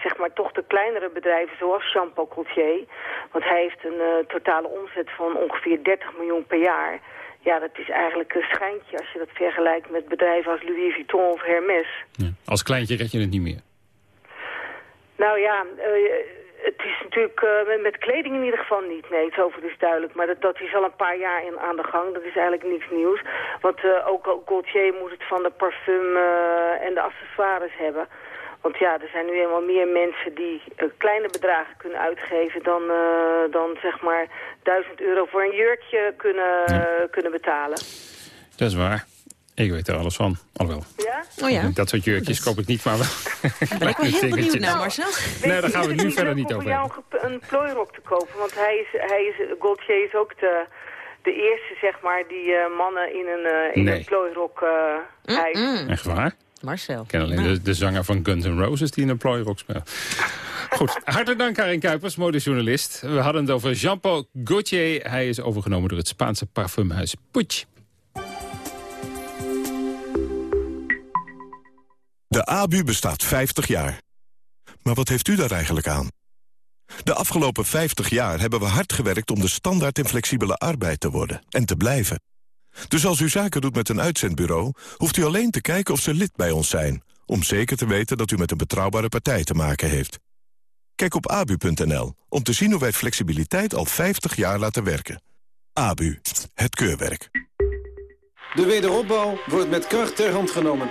zeg maar toch de kleinere bedrijven zoals Jean-Paul Gaultier. Want hij heeft een uh, totale omzet van ongeveer 30 miljoen per jaar. Ja, dat is eigenlijk een schijntje als je dat vergelijkt met bedrijven als Louis Vuitton of Hermes. Ja, als kleintje red je het niet meer. Nou ja, uh, het is natuurlijk uh, met, met, kleding in ieder geval niet. Nee, zoveel is duidelijk. Maar dat, dat is al een paar jaar in, aan de gang. Dat is eigenlijk niks nieuws. Want uh, ook Gaultier moet het van de parfum uh, en de accessoires hebben. Want ja, er zijn nu eenmaal meer mensen die kleine bedragen kunnen uitgeven dan, dan zeg maar 1000 euro voor een jurkje kunnen, ja. kunnen betalen. Dat is waar. Ik weet er alles van. Alhoewel. Ja? Oh ja. Dat soort jurkjes koop ik niet, maar wel. Ben ik wel heel benieuwd naar, Marcel. Nee, daar gaan we nu verder niet over hebben. om jou een plooirok te kopen, want hij is, hij is, Gaultier is ook de, de eerste, zeg maar, die uh, mannen in een, in nee. een plooirok mm hijst. -mm. Echt waar? Marcel. Ik ken alleen de, de, zanger van Guns N' Roses die in een plooirock speelt. Goed, hartelijk dank Karin Kuipers, modejournalist. We hadden het over Jean-Paul Gaultier. Hij is overgenomen door het Spaanse parfumhuis Puig. De ABU bestaat 50 jaar. Maar wat heeft u daar eigenlijk aan? De afgelopen 50 jaar hebben we hard gewerkt om de standaard in flexibele arbeid te worden en te blijven. Dus als u zaken doet met een uitzendbureau, hoeft u alleen te kijken of ze lid bij ons zijn, om zeker te weten dat u met een betrouwbare partij te maken heeft. Kijk op abu.nl om te zien hoe wij flexibiliteit al 50 jaar laten werken. ABU, het keurwerk. De wederopbouw wordt met kracht ter hand genomen.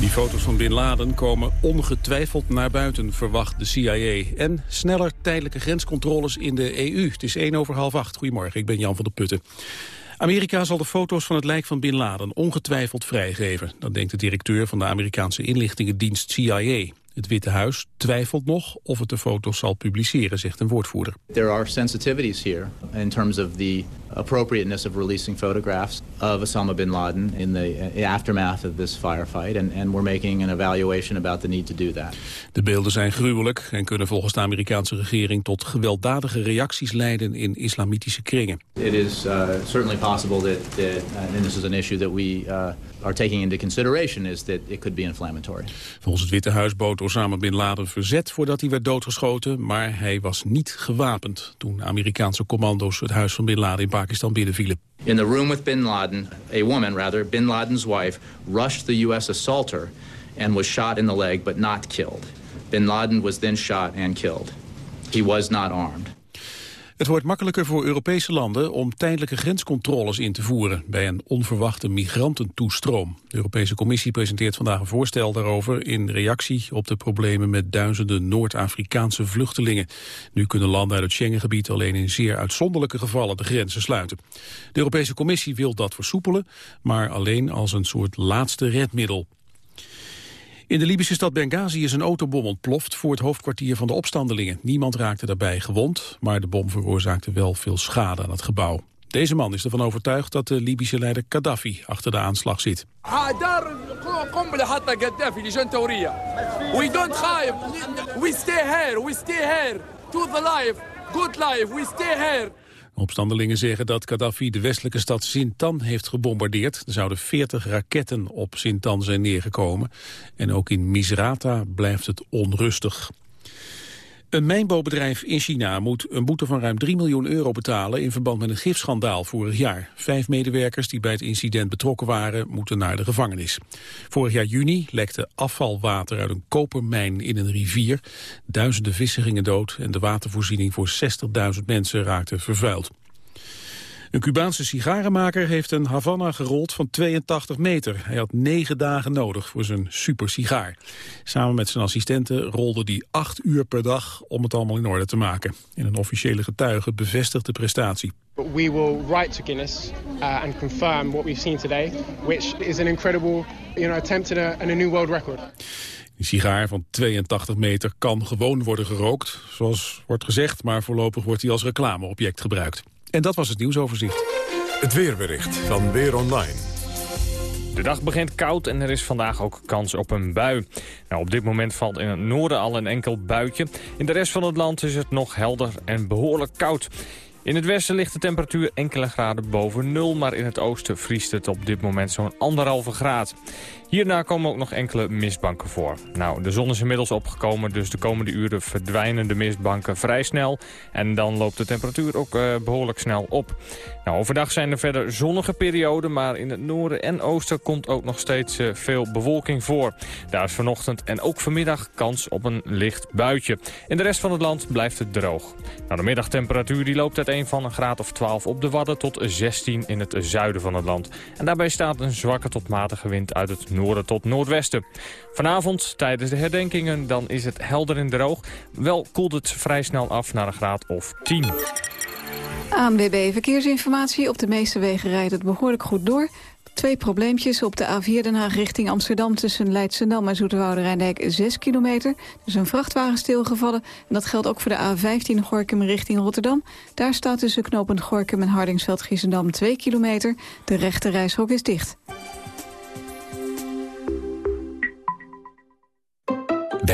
Die foto's van Bin Laden komen ongetwijfeld naar buiten, verwacht de CIA. En sneller tijdelijke grenscontroles in de EU. Het is 1 over half 8. Goedemorgen, ik ben Jan van der Putten. Amerika zal de foto's van het lijk van Bin Laden ongetwijfeld vrijgeven. Dat denkt de directeur van de Amerikaanse inlichtingendienst CIA. Het Witte Huis twijfelt nog of het de foto's zal publiceren, zegt een woordvoerder. There are sensitivities here in terms of the appropriateness of releasing photographs of Osama bin Laden in the aftermath of this firefight and, and we're making an evaluation about the need to do that. De beelden zijn gruwelijk en kunnen volgens de Amerikaanse regering tot gewelddadige reacties leiden in islamitische kringen. It is uh, certainly possible that, that uh, and this is an issue that we uh, are taking into consideration is that it could be inflammatory. Volgens het Witte Huis bood Osama bin Laden verzet voordat hij werd doodgeschoten, maar hij was niet gewapend toen Amerikaanse commando's het huis van bin Laden in Pakistan binnenvielen. In the room with bin Laden, a woman rather, bin Laden's wife, rushed the US assaulter and was shot in the leg but not killed. Bin Laden was then shot and killed. He was not armed. Het wordt makkelijker voor Europese landen om tijdelijke grenscontroles in te voeren bij een onverwachte migrantentoestroom. De Europese Commissie presenteert vandaag een voorstel daarover in reactie op de problemen met duizenden Noord-Afrikaanse vluchtelingen. Nu kunnen landen uit het Schengengebied alleen in zeer uitzonderlijke gevallen de grenzen sluiten. De Europese Commissie wil dat versoepelen, maar alleen als een soort laatste redmiddel. In de Libische stad Benghazi is een autobom ontploft voor het hoofdkwartier van de opstandelingen. Niemand raakte daarbij gewond, maar de bom veroorzaakte wel veel schade aan het gebouw. Deze man is ervan overtuigd dat de Libische leider Gaddafi achter de aanslag zit. We don't hide. We stay here. We stay here. To the life. Good life. We stay here. Opstandelingen zeggen dat Gaddafi de westelijke stad Sintan heeft gebombardeerd. Er zouden 40 raketten op Sintan zijn neergekomen. En ook in Misrata blijft het onrustig. Een mijnbouwbedrijf in China moet een boete van ruim 3 miljoen euro betalen in verband met een gifschandaal vorig jaar. Vijf medewerkers die bij het incident betrokken waren moeten naar de gevangenis. Vorig jaar juni lekte afvalwater uit een kopermijn in een rivier. Duizenden vissen gingen dood en de watervoorziening voor 60.000 mensen raakte vervuild. Een Cubaanse sigarenmaker heeft een Havana gerold van 82 meter. Hij had negen dagen nodig voor zijn super sigaar. Samen met zijn assistenten rolde hij acht uur per dag om het allemaal in orde te maken. En een officiële getuige bevestigt de prestatie. We will write to Guinness uh, and confirm what we've seen today, which is an incredible you know, attempt at a, at a new world record. Die sigaar van 82 meter kan gewoon worden gerookt, zoals wordt gezegd, maar voorlopig wordt hij als reclameobject gebruikt. En dat was het nieuwsoverzicht. Het weerbericht van Weer Online. De dag begint koud en er is vandaag ook kans op een bui. Nou, op dit moment valt in het noorden al een enkel buitje. In de rest van het land is het nog helder en behoorlijk koud. In het westen ligt de temperatuur enkele graden boven nul... maar in het oosten vriest het op dit moment zo'n anderhalve graad. Hierna komen ook nog enkele mistbanken voor. Nou, de zon is inmiddels opgekomen, dus de komende uren verdwijnen de mistbanken vrij snel. En dan loopt de temperatuur ook uh, behoorlijk snel op. Nou, overdag zijn er verder zonnige perioden, maar in het noorden en oosten komt ook nog steeds uh, veel bewolking voor. Daar is vanochtend en ook vanmiddag kans op een licht buitje. In de rest van het land blijft het droog. Nou, de middagtemperatuur die loopt uiteen van een graad of 12 op de Wadden tot 16 in het zuiden van het land. En daarbij staat een zwakke tot matige wind uit het noorden tot noordwesten. Vanavond, tijdens de herdenkingen, dan is het helder en droog. Wel koelt het vrij snel af naar een graad of 10. ANWB Verkeersinformatie. Op de meeste wegen rijdt het behoorlijk goed door. Twee probleempjes op de A4 Den Haag richting Amsterdam... tussen Leidschendam en Zoeterwoude Rijndijk 6 kilometer. Er is een vrachtwagen stilgevallen. En dat geldt ook voor de A15 Gorkum richting Rotterdam. Daar staat tussen knooppunt Gorkum en Hardingsveld-Giessendam 2 kilometer. De rechte reishok is dicht.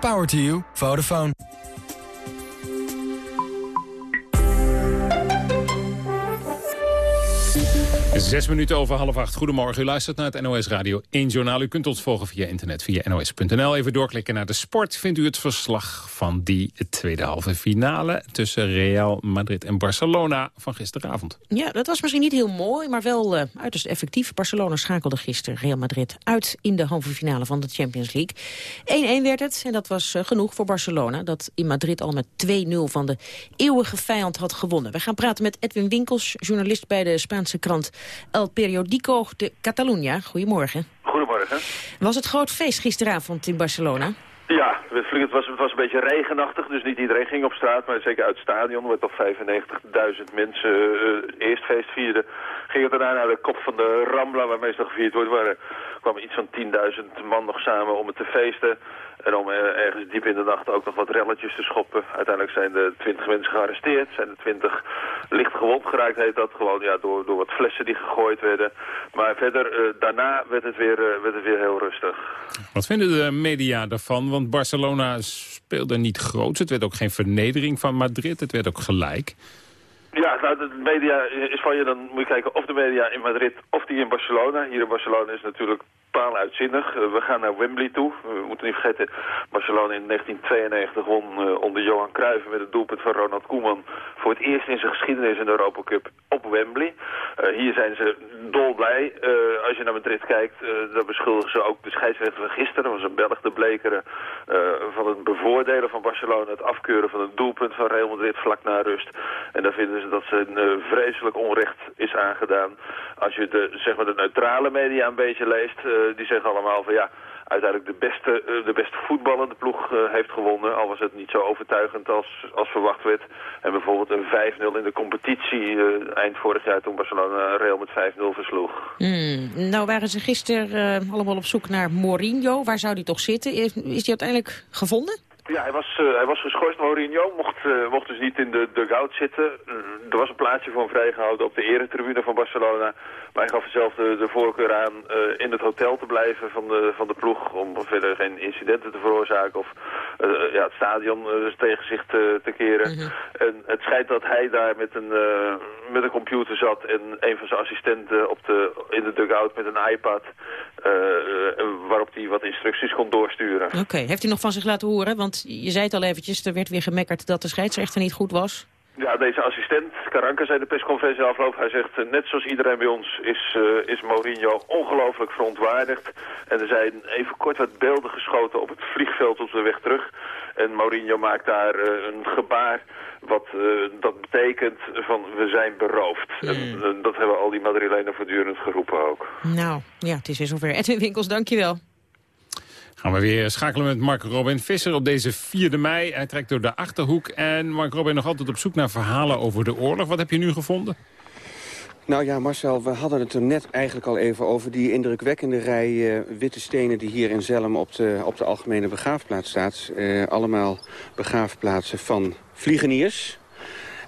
Power to you. Vodafone. Zes minuten over half acht. Goedemorgen, u luistert naar het NOS Radio 1 Journaal. U kunt ons volgen via internet, via nos.nl. Even doorklikken naar de sport. Vindt u het verslag van die tweede halve finale... tussen Real Madrid en Barcelona van gisteravond. Ja, dat was misschien niet heel mooi, maar wel uh, uiterst effectief. Barcelona schakelde gisteren Real Madrid uit in de halve finale van de Champions League. 1-1 werd het en dat was uh, genoeg voor Barcelona... dat in Madrid al met 2-0 van de eeuwige vijand had gewonnen. We gaan praten met Edwin Winkels, journalist bij de Spaanse krant... El Periodico de Catalunya. Goedemorgen. Goedemorgen. Was het groot feest gisteravond in Barcelona? Ja, het was, het was een beetje regenachtig, dus niet iedereen ging op straat. Maar zeker uit het stadion, waar toch 95.000 mensen uh, eerst feest vierden... ging het daarna naar de kop van de Rambla, waar meestal gevierd wordt. Waar kwamen iets van 10.000 man nog samen om het te feesten. En om ergens diep in de nacht ook nog wat relletjes te schoppen. Uiteindelijk zijn er 20 mensen gearresteerd. Zijn er 20 licht gewond geraakt, heet dat. Gewoon ja, door, door wat flessen die gegooid werden. Maar verder, uh, daarna werd het, weer, uh, werd het weer heel rustig. Wat vinden de media daarvan? Want Barcelona speelde niet groot. Het werd ook geen vernedering van Madrid. Het werd ook gelijk. Ja, nou, de media is van je, dan moet je kijken of de media in Madrid of die in Barcelona. Hier in Barcelona is natuurlijk paal uitzinnig. Uh, we gaan naar Wembley toe. We moeten niet vergeten, Barcelona in 1992 won uh, onder Johan Cruijff met het doelpunt van Ronald Koeman voor het eerst in zijn geschiedenis in de Europa Cup op Wembley. Hier zijn ze dolblij. als je naar Madrid kijkt, dan beschuldigen ze ook de scheidsrechter van gisteren, was een Belg de Blekeren, van het bevoordelen van Barcelona, het afkeuren van het doelpunt van Real Madrid vlak na rust. En dan vinden dat ze een vreselijk onrecht is aangedaan. Als je de, zeg maar, de neutrale media een beetje leest, die zeggen allemaal van ja, uiteindelijk de beste, de beste voetballende ploeg heeft gewonnen. Al was het niet zo overtuigend als, als verwacht werd. En bijvoorbeeld een 5-0 in de competitie eind vorig jaar toen Barcelona Real met 5-0 versloeg. Mm, nou waren ze gisteren allemaal op zoek naar Mourinho. Waar zou die toch zitten? Is, is die uiteindelijk gevonden? Ja, hij was, uh, hij was geschorst. Mourinho mocht, uh, mocht dus niet in de dugout zitten. Uh, er was een plaatsje voor hem vrijgehouden op de eretribune van Barcelona. Hij gaf zelf de, de voorkeur aan in het hotel te blijven van de, van de ploeg... om verder geen incidenten te veroorzaken of ja, het stadion dus tegen zich te, te keren. Mm -hmm. En het schijnt dat hij daar met een, met een computer zat... en een van zijn assistenten op de, in de dugout met een iPad... waarop hij wat instructies kon doorsturen. Oké, okay. heeft hij nog van zich laten horen? Want je zei het al eventjes, er werd weer gemekkerd dat de scheidsrechter niet goed was. Ja, deze assistent, Karanka, zei de persconferentie afloop. Hij zegt, net zoals iedereen bij ons is, uh, is Mourinho ongelooflijk verontwaardigd. En er zijn even kort wat beelden geschoten op het vliegveld op de weg terug. En Mourinho maakt daar uh, een gebaar wat uh, dat betekent van we zijn beroofd. Mm. En dat hebben al die Madrilenen voortdurend geroepen ook. Nou, ja, het is weer zover. Edwin Winkels, dankjewel. Gaan we weer schakelen met Mark Robin Visser op deze 4e mei. Hij trekt door de Achterhoek. En Mark Robin nog altijd op zoek naar verhalen over de oorlog. Wat heb je nu gevonden? Nou ja, Marcel, we hadden het er net eigenlijk al even over... die indrukwekkende rij uh, witte stenen die hier in Zelm op de, op de algemene begraafplaats staat. Uh, allemaal begraafplaatsen van vliegeniers.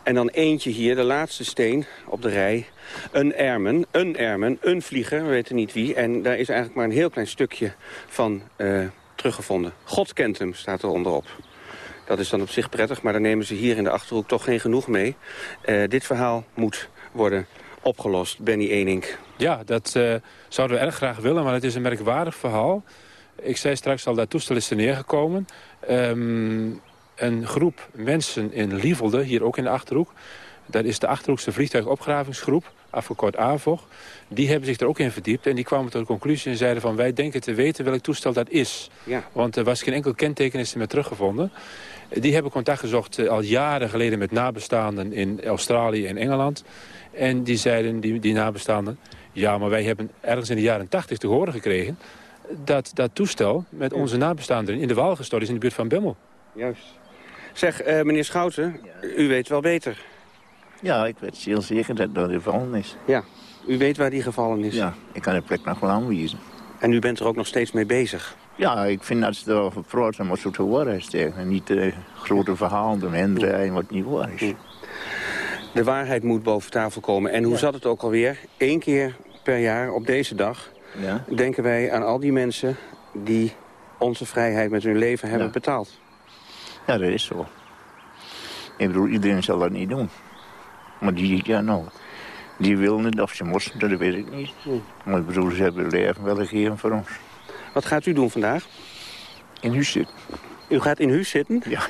En dan eentje hier, de laatste steen op de rij. Een ermen, een ermen, een vlieger, we weten niet wie. En daar is eigenlijk maar een heel klein stukje van uh, teruggevonden. God kent hem, staat er onderop. Dat is dan op zich prettig, maar daar nemen ze hier in de Achterhoek toch geen genoeg mee. Uh, dit verhaal moet worden opgelost, Benny Enink. Ja, dat uh, zouden we erg graag willen, maar het is een merkwaardig verhaal. Ik zei straks al, dat toestel is er neergekomen. Um, een groep mensen in Lievelde, hier ook in de Achterhoek... dat is de Achterhoekse vliegtuigopgravingsgroep, afgekort AVOG... die hebben zich er ook in verdiept en die kwamen tot de conclusie... en zeiden van wij denken te weten welk toestel dat is. Ja. Want er was geen enkel kenteken is er meer teruggevonden. Die hebben contact gezocht uh, al jaren geleden met nabestaanden in Australië en Engeland... En die zeiden, die, die nabestaanden... ja, maar wij hebben ergens in de jaren tachtig te horen gekregen... dat dat toestel met onze nabestaanden in de Waal gestort is in de buurt van Bemmel. Juist. Zeg, uh, meneer Schouten, u weet wel beter. Ja, ik weet heel zeker dat dat gevallen is. Ja, u weet waar die gevallen is. Ja, ik kan de plek nog wel aanwijzen. En u bent er ook nog steeds mee bezig? Ja, ik vind dat ze erover praten wat zo te worden is. En niet uh, grote verhalen omheen en wat niet waar is. De waarheid moet boven tafel komen. En hoe ja. zat het ook alweer? Eén keer per jaar op deze dag ja. denken wij aan al die mensen... die onze vrijheid met hun leven hebben Ja. betaald. Ja, dat is zo. Ik bedoel, iedereen zal dat niet doen. Maar die, ja nou, die willen het of ze moesten, dat weet ik niet. Maar ik bedoel, ze hebben leven wel gegeven voor ons. Wat gaat u doen vandaag? In huis zitten. U gaat in huis zitten? Ja.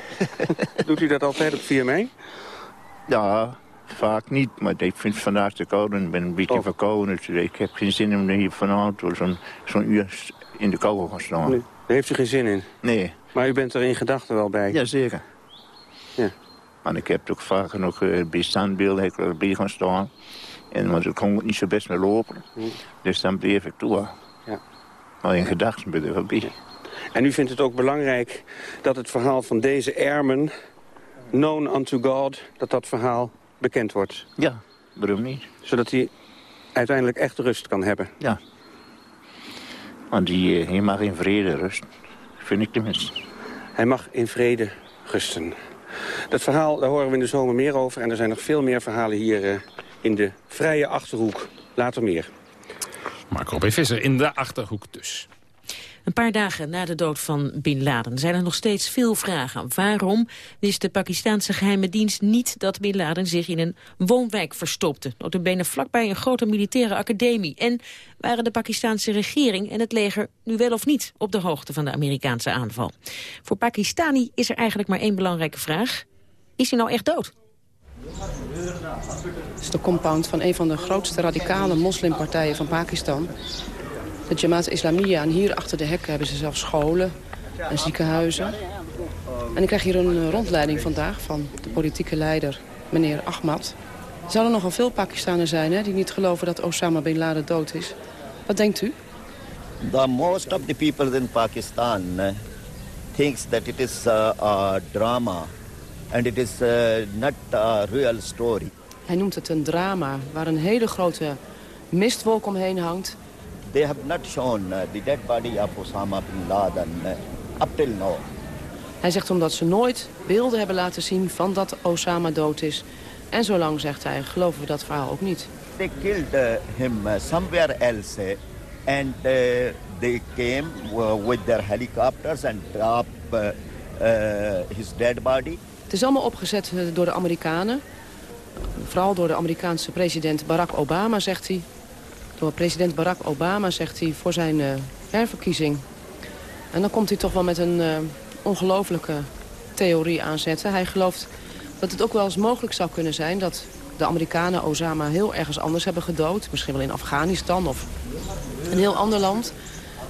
Doet u dat altijd op 4 mei? Ja, vaak niet, maar ik vind het vandaag te koud en ik ben een beetje Oh. verkouden. Dus ik heb geen zin om hier vanavond zo'n zo'n uur in de kou te gaan staan. Nee. Daar heeft u geen zin in? Nee. Maar u bent er in gedachten wel bij? Jazeker. Ja. Maar ik heb ook vaak genoeg uh, bij standbeelden heb ik gaan staan. En, maar dan kon ik niet zo best meer lopen. Dus dan bleef ik toe. Ja. Maar in gedachten ben ik er bij. En u vindt het ook belangrijk dat het verhaal van deze ermen... known unto God, dat dat verhaal bekend wordt? Ja, waarom niet? Zodat hij uiteindelijk echt rust kan hebben? Ja. Want die, uh, hij mag in vrede rusten. Vind ik tenminste. Hij mag in vrede rusten. Dat verhaal, daar horen we in de zomer meer over. En er zijn nog veel meer verhalen hier uh, in de vrije Achterhoek. Later meer. Marco B. Visser in de Achterhoek dus. Een paar dagen na de dood van Bin Laden zijn er nog steeds veel vragen. Waarom wist de Pakistanse geheime dienst niet dat Bin Laden zich in een woonwijk verstopte? Notabene vlakbij een grote militaire academie. En waren de Pakistanse regering en het leger nu wel of niet op de hoogte van de Amerikaanse aanval? Voor Pakistani is er eigenlijk maar één belangrijke vraag. Is hij nou echt dood? Het is de compound van een van de grootste radicale moslimpartijen van Pakistan. De Jamaat Islamiyah. En hier achter de hekken hebben ze zelfs scholen en ziekenhuizen. En ik krijg hier een rondleiding vandaag van de politieke leider, meneer Ahmad. Er zouden nogal veel Pakistanen zijn hè, die niet geloven dat Osama Bin Laden dood is. Wat denkt u? The most of the people in Pakistan uh, thinks that it is uh, a drama and it is not a real story. Hij noemt het een drama waar een hele grote mistwolk omheen hangt. They have not shown uh, the dead body of Osama bin Laden uh, up till now. Hij zegt omdat ze nooit beelden hebben laten zien van dat Osama dood is. En zolang, zegt hij, geloven we dat verhaal ook niet. They killed uh, him somewhere else and they came with their helicopters and dropped his dead body. Het is allemaal opgezet door de Amerikanen. Vooral door de Amerikaanse president Barack Obama, zegt hij. President Barack Obama, zegt hij, voor zijn uh, herverkiezing. En dan komt hij toch wel met een uh, ongelofelijke theorie aanzetten. Hij gelooft dat het ook wel eens mogelijk zou kunnen zijn... dat de Amerikanen Osama heel ergens anders hebben gedood. Misschien wel in Afghanistan of een heel ander land.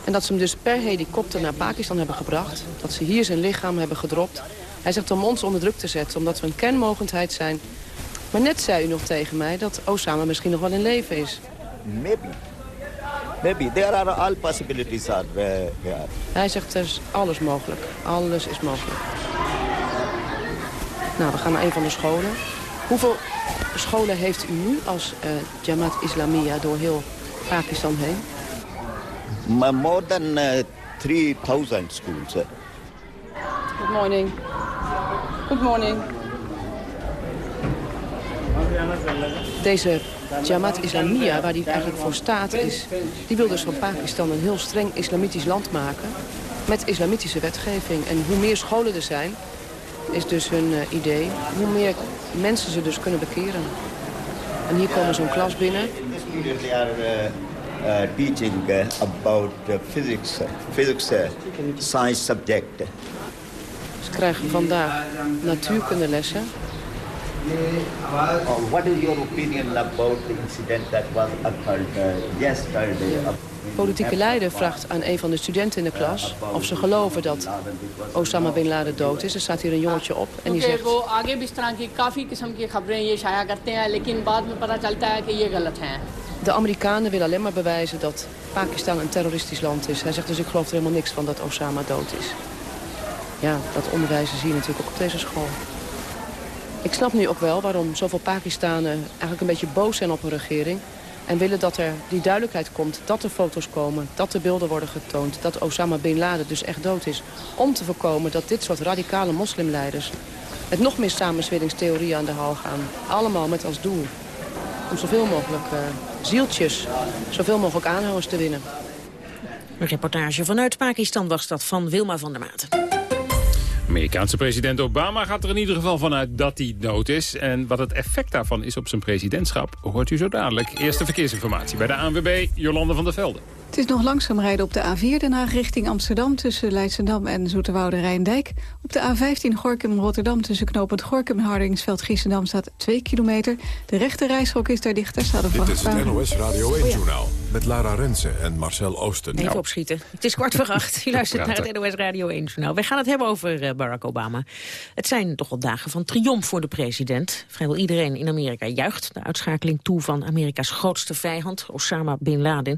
En dat ze hem dus per helikopter naar Pakistan hebben gebracht. Dat ze hier zijn lichaam hebben gedropt. Hij zegt om ons onder druk te zetten, omdat we een kenmogendheid zijn. Maar net zei u nog tegen mij dat Osama misschien nog wel in leven is. Maybe. Maybe. There are all possibilities are uh, here. Hij zegt er is alles mogelijk. Alles is mogelijk. Nou, we gaan naar een van de scholen. Hoeveel scholen heeft u nu als uh, Jamaat Islamia door heel Pakistan heen? More than uh, 3000 schools. Good morning. Good morning. Deze Jamaat Islamia, waar die eigenlijk voor staat is... die wil dus van Pakistan een heel streng islamitisch land maken... met islamitische wetgeving. En hoe meer scholen er zijn, is dus hun uh, idee... hoe meer mensen ze dus kunnen bekeren. En hier komen zo'n klas binnen. Uh, teaching uh, about physics, physics science subject. Ze krijgen vandaag natuurkundelessen. Oh, what is your opinion about the incident that was occurred yesterday? Politieke leider vraagt aan een van de studenten in de klas of ze geloven dat Osama Bin Laden dood is. Er staat hier een jongetje op en die zegt... De Amerikanen willen alleen maar bewijzen dat Pakistan een terroristisch land is. Hij zegt dus ik geloof er helemaal niks van dat Osama dood is. Ja, dat onderwijzen zie je natuurlijk ook op deze school. Ik snap nu ook wel waarom zoveel Pakistanen eigenlijk een beetje boos zijn op hun regering. En willen dat er die duidelijkheid komt, dat er foto's komen, dat er beelden worden getoond. Dat Osama Bin Laden dus echt dood is. Om te voorkomen dat dit soort radicale moslimleiders met nog meer samenzweringstheorieën aan de haal gaan. Allemaal met als doel om zoveel mogelijk uh, zieltjes, zoveel mogelijk aanhangers te winnen. Een reportage vanuit Pakistan was dat van Wilma van der Maten. Amerikaanse president Obama gaat er in ieder geval vanuit dat hij dood is. En wat het effect daarvan is op zijn presidentschap, hoort u zo dadelijk. Eerste verkeersinformatie bij de ANWB, Jolande van der Velde. Het is nog langzaam rijden op de A4 Den Haag richting Amsterdam... tussen Leidschendam en Zoeterwoude Rijndijk. Op de A15 Gorkum-Rotterdam tussen knooppunt Gorkum en Hardingsveld-Giessendam staat 2 kilometer. De rechte reishok is daar dicht. Daar staat Dit is het NOS Radio 1-journaal met Lara Rensen en Marcel Oosten. Even opschieten. Het is kwart voor acht. U luistert naar het NOS Radio 1-journaal. Wij gaan het hebben over uh, Barack Obama. Het zijn toch wel dagen van triomf voor de president. Vrijwel iedereen in Amerika juicht de uitschakeling toe... van Amerika's grootste vijand, Osama Bin Laden.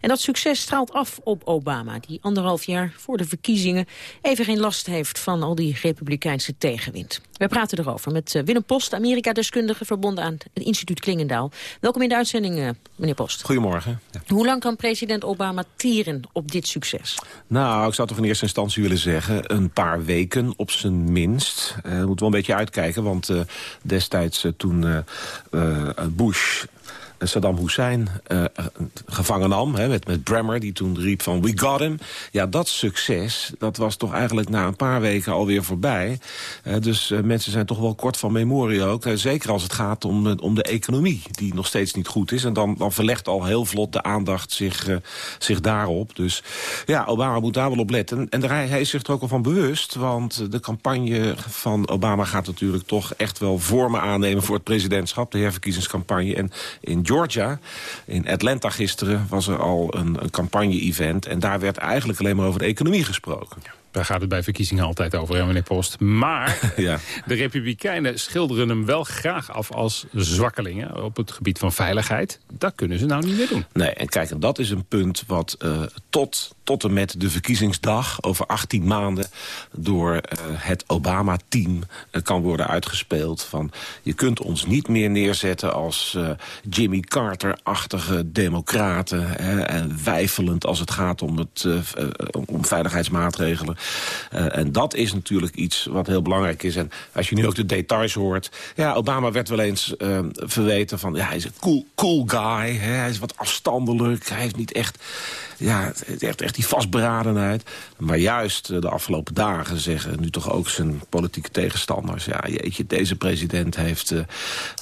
En dat succes straalt af op Obama... die anderhalf jaar voor de verkiezingen even geen last heeft... van al die republikeinse tegenwind. Wij praten erover met uh, Willem Post, Amerika-deskundige... verbonden aan het instituut Klingendaal. Welkom in de uitzending, uh, meneer Post. Goedemorgen. Ja. Hoe lang kan president Obama tieren op dit succes? Nou, ik zou toch in eerste instantie willen zeggen... een paar weken op zijn minst. Uh, we moeten wel een beetje uitkijken, want destijds toen Bush Saddam Hussein uh, gevangen nam. Met, met Bremer, die toen riep van we got him. Ja, dat succes, dat was toch eigenlijk na een paar weken alweer voorbij. Uh, dus mensen zijn toch wel kort van memorie ook. zeker als het gaat om, om de economie, die nog steeds niet goed is. En dan, dan verlegt al heel vlot de aandacht zich, zich daarop. Dus ja, Obama moet daar wel op letten. En hij, hij is zich er ook al van bewust. Want de campagne van Obama gaat natuurlijk toch echt wel vormen aannemen... voor het presidentschap, de herverkiezingscampagne. En in Georgia, in Atlanta gisteren, was er al een, een campagne-event. En daar werd eigenlijk alleen maar over de economie gesproken. Daar gaat het bij verkiezingen altijd over, hè, meneer Post. Maar ja. de Republikeinen schilderen hem wel graag af als zwakkelingen op het gebied van veiligheid. Dat kunnen ze nou niet meer doen. Nee, en kijk, dat is een punt wat uh, tot, tot en met de verkiezingsdag over 18 maanden door uh, het Obama-team uh, kan worden uitgespeeld. Van, je kunt ons niet meer neerzetten als Jimmy Carter-achtige democraten. Hè, en wijfelend als het gaat om, het, om veiligheidsmaatregelen. En dat is natuurlijk iets wat heel belangrijk is. En als je nu ook de details hoort... Ja, Obama werd wel eens verweten van... Ja, hij is een cool, cool guy. Hè, hij is wat afstandelijk. Hij heeft niet echt ja, echt, echt die vastberadenheid. Maar juist de afgelopen dagen zeggen nu toch ook zijn politieke tegenstanders... ja, jeetje, deze president heeft uh,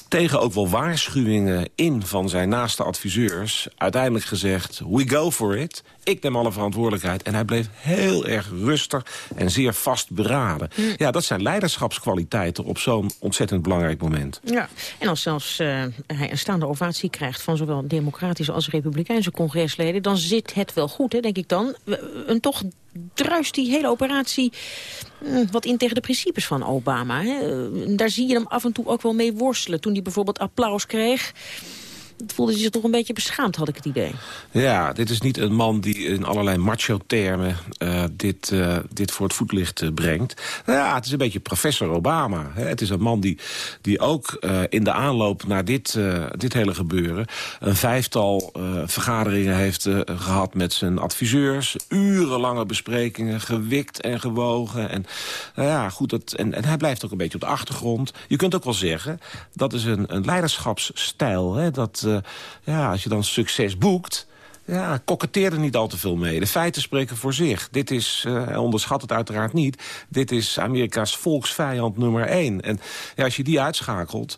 tegen ook wel waarschuwingen in van zijn naaste adviseurs... uiteindelijk gezegd, we go for it. Ik neem alle verantwoordelijkheid. En hij bleef heel erg rustig en zeer vastberaden. Hm. Ja, dat zijn leiderschapskwaliteiten op zo'n ontzettend belangrijk moment. Ja, en als zelfs uh, hij een staande ovatie krijgt... van zowel democratische als republikeinse congresleden... dan zit het wel goed, hè, denk ik dan. En toch druist die hele operatie hm, wat in tegen de principes van Obama. Hè. Daar zie je hem af en toe ook wel mee worstelen. Toen hij bijvoorbeeld applaus kreeg voelde zich toch een beetje beschaamd, had ik het idee. Ja, dit is niet een man die in allerlei macho-termen uh, dit, uh, dit voor het voetlicht uh, brengt. Nou ja, het is een beetje professor Obama. Hè. Het is een man die, die ook in de aanloop naar dit, dit hele gebeuren... een vijftal vergaderingen heeft gehad met zijn adviseurs. Urenlange besprekingen, gewikt en gewogen. En, nou ja, goed, dat, en, en hij blijft ook een beetje op de achtergrond. Je kunt ook wel zeggen, dat is een, een leiderschapsstijl. Hè, dat ja, als je dan succes boekt ja, koketteerde niet al te veel mee. De feiten spreken voor zich. Dit is, uh, onderschat het uiteraard niet... dit is Amerika's volksvijand nummer één. En ja, als je die uitschakelt,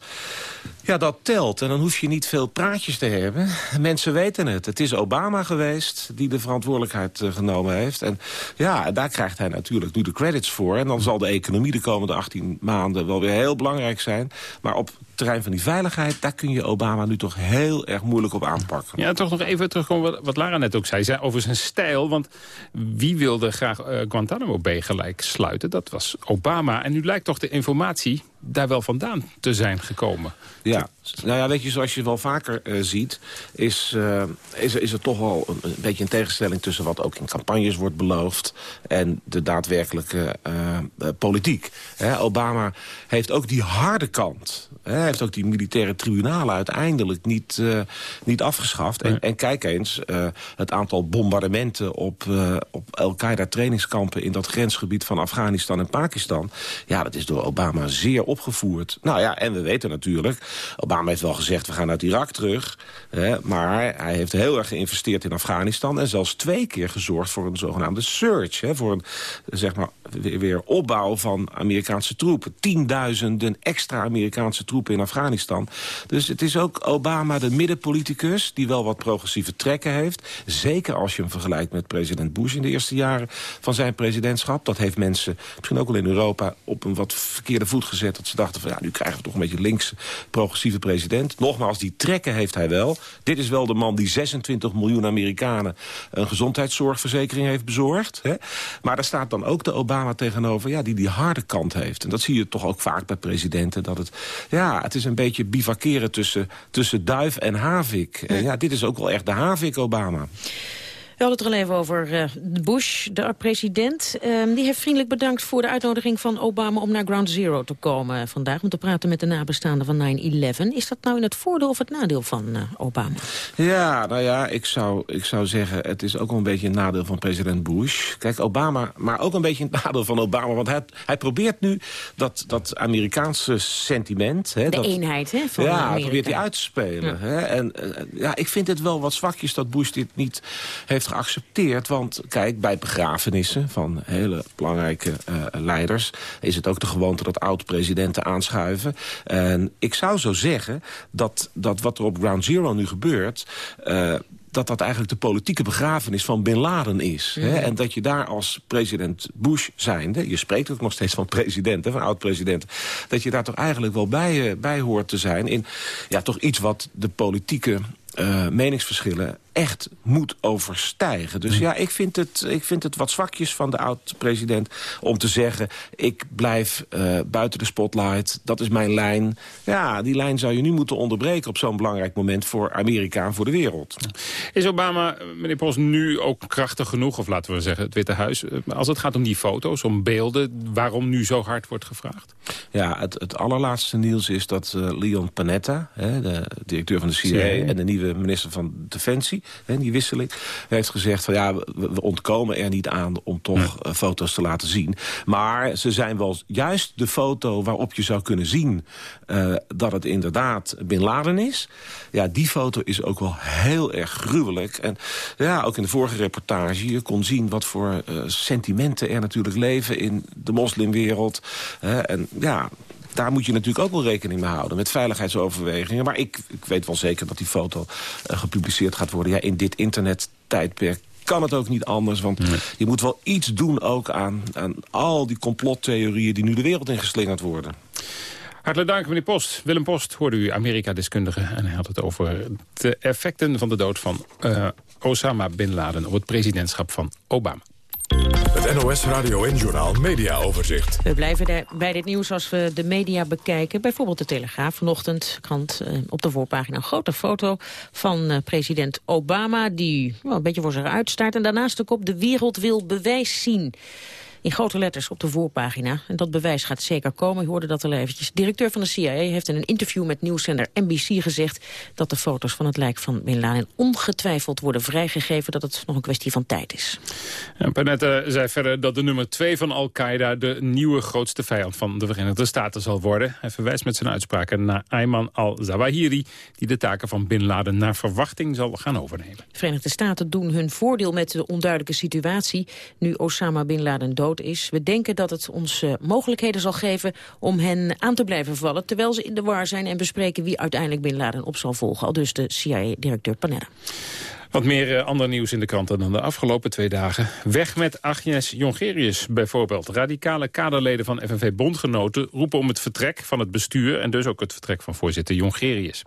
ja, dat telt. En dan hoef je niet veel praatjes te hebben. Mensen weten het. Het is Obama geweest die de verantwoordelijkheid uh, genomen heeft. En ja, daar krijgt hij natuurlijk nu de credits voor. En dan zal de economie de komende 18 maanden wel weer heel belangrijk zijn. Maar op terrein van die veiligheid... daar kun je Obama nu toch heel erg moeilijk op aanpakken. Ja, toch nog even terugkomen wat Lara net ook zei, over zijn stijl. Want wie wilde graag uh, Guantanamo Bay gelijk sluiten? Dat was Obama. En nu lijkt toch de informatie daar wel vandaan te zijn gekomen. Ja, nou ja, weet je, zoals je wel vaker uh, ziet... Is, uh, is, is er toch wel een, een, beetje een tegenstelling tussen wat ook in campagnes wordt beloofd... en de daadwerkelijke uh, politiek. He, Obama heeft ook die harde kant. Hij heeft ook die militaire tribunalen uiteindelijk niet, niet afgeschaft. En, en kijk eens, het aantal bombardementen op, op Al-Qaeda trainingskampen... in dat grensgebied van Afghanistan en Pakistan... ja, dat is door Obama zeer opgevoerd. Nou ja, en we weten natuurlijk... Obama heeft wel gezegd, we gaan uit Irak terug. Hè, maar hij heeft heel erg geïnvesteerd in Afghanistan... en zelfs twee keer gezorgd voor een zogenaamde surge. Hè, voor een zeg maar, weer, opbouw van Amerikaanse troepen. Tienduizenden extra Amerikaanse troepen in Afghanistan. Dus het is ook Obama de middenpoliticus... die wel wat progressieve trekken heeft. Zeker als je hem vergelijkt met president Bush in de eerste jaren van zijn presidentschap. Dat heeft mensen, misschien ook wel in Europa... op een wat verkeerde voet gezet. Dat ze dachten van ja, nu krijgen we toch een beetje links progressieve president. Nogmaals, die trekken heeft hij wel. Dit is wel de man die 26 miljoen Amerikanen... een gezondheidszorgverzekering heeft bezorgd. Hè? Maar daar staat dan ook de Obama tegenover... Ja, die die harde kant heeft. En dat zie je toch ook vaak bij presidenten. Dat het, ja, het is een beetje bivakeren tussen, tussen duif en havik. En ja, dit is ook wel echt de havik Obama. We hadden het er al even over uh, Bush, de president. Uh, die heeft vriendelijk bedankt voor de uitnodiging van Obama... om naar Ground Zero te komen vandaag... om te praten met de nabestaanden van 9-11. Is dat nou in het voordeel of het nadeel van uh, Obama? Ja, nou ja, ik zou, ik zou zeggen... het is ook wel een beetje een nadeel van president Bush. Kijk, Obama, maar ook een beetje een nadeel van Obama. Want hij, hij probeert nu dat, dat Amerikaanse sentiment... Hè, de dat, eenheid hè, van ja, Amerika. probeert hij uit te spelen. Ja. Hè? En ja, ik vind het wel wat zwakjes dat Bush dit niet heeft geaccepteerd. Want kijk, bij begrafenissen van hele belangrijke uh, leiders... is het ook de gewoonte dat oud-presidenten aanschuiven. En ik zou zo zeggen dat, dat wat er op Ground Zero nu gebeurt... Uh, dat dat eigenlijk de politieke begrafenis van Bin Laden is. Hè? En dat je daar als president Bush zijnde... je spreekt ook nog steeds van president, hè, van oud-president... dat je daar toch eigenlijk wel bij, bij hoort te zijn... in ja, toch iets wat de politieke uh, meningsverschillen echt moet overstijgen. Dus ja, ik vind het, ik vind het wat zwakjes van de oud-president... om te zeggen, ik blijf uh, buiten de spotlight, dat is mijn lijn. Ja, die lijn zou je nu moeten onderbreken op zo'n belangrijk moment... voor Amerika en voor de wereld. Is Obama, meneer Post, nu ook krachtig genoeg... of laten we zeggen het Witte Huis... als het gaat om die foto's, om beelden... waarom nu zo hard wordt gevraagd? Ja, het, het allerlaatste nieuws is dat uh, Leon Panetta... Hè, de directeur van de CIA en de nieuwe minister van Defensie hè, die wisseling, heeft gezegd van ja, we, ontkomen er niet aan om toch ja. foto's te laten zien. Maar ze zijn wel juist de foto waarop je zou kunnen zien uh, dat het inderdaad Bin Laden is. Ja, die foto is ook wel heel erg gruwelijk. En ja, ook in de vorige reportage, je kon zien wat voor uh, sentimenten er natuurlijk leven in de moslimwereld. Uh, en ja, daar moet je natuurlijk ook wel rekening mee houden. Met veiligheidsoverwegingen. Maar ik, ik weet wel zeker dat die foto uh, gepubliceerd gaat worden. Ja, in dit internettijdperk kan het ook niet anders. Want nee. je moet wel iets doen ook aan, aan al die complottheorieën... die nu de wereld ingeslingerd worden. Hartelijk dank, meneer Post. Willem Post hoorde u Amerika-deskundige. En hij had het over de effecten van de dood van uh, Osama Bin Laden... op het presidentschap van Obama. Het NOS Radio en Journal Media Overzicht. We blijven bij dit nieuws als we de media bekijken. Bijvoorbeeld de Telegraaf vanochtend. Krant eh, op de voorpagina een grote foto van eh, president Obama... die een beetje voor zich uitstaart. En daarnaast de kop de wereld wil bewijs zien in grote letters op de voorpagina. En dat bewijs gaat zeker komen. U hoorde dat al eventjes. Directeur van de CIA heeft in een interview met nieuwszender NBC gezegd... dat de foto's van het lijk van Bin Laden ongetwijfeld worden vrijgegeven... dat het nog een kwestie van tijd is. En Panetta zei verder dat de nummer 2 van Al-Qaeda... de nieuwe grootste vijand van de Verenigde Staten zal worden. Hij verwijst met zijn uitspraken naar Ayman al-Zawahiri... die de taken van Bin Laden naar verwachting zal gaan overnemen. De Verenigde Staten doen hun voordeel met de onduidelijke situatie... nu Osama Bin Laden dood is. We denken dat het ons uh, mogelijkheden zal geven om hen aan te blijven vallen... terwijl ze in de war zijn en bespreken wie uiteindelijk Bin Laden op zal volgen. Al dus de CIA-directeur Panetta. Wat meer uh, ander nieuws in de kranten dan de afgelopen twee dagen. Weg met Agnes Jongerius bijvoorbeeld. Radicale kaderleden van FNV-bondgenoten roepen om het vertrek van het bestuur... en dus ook het vertrek van voorzitter Jongerius.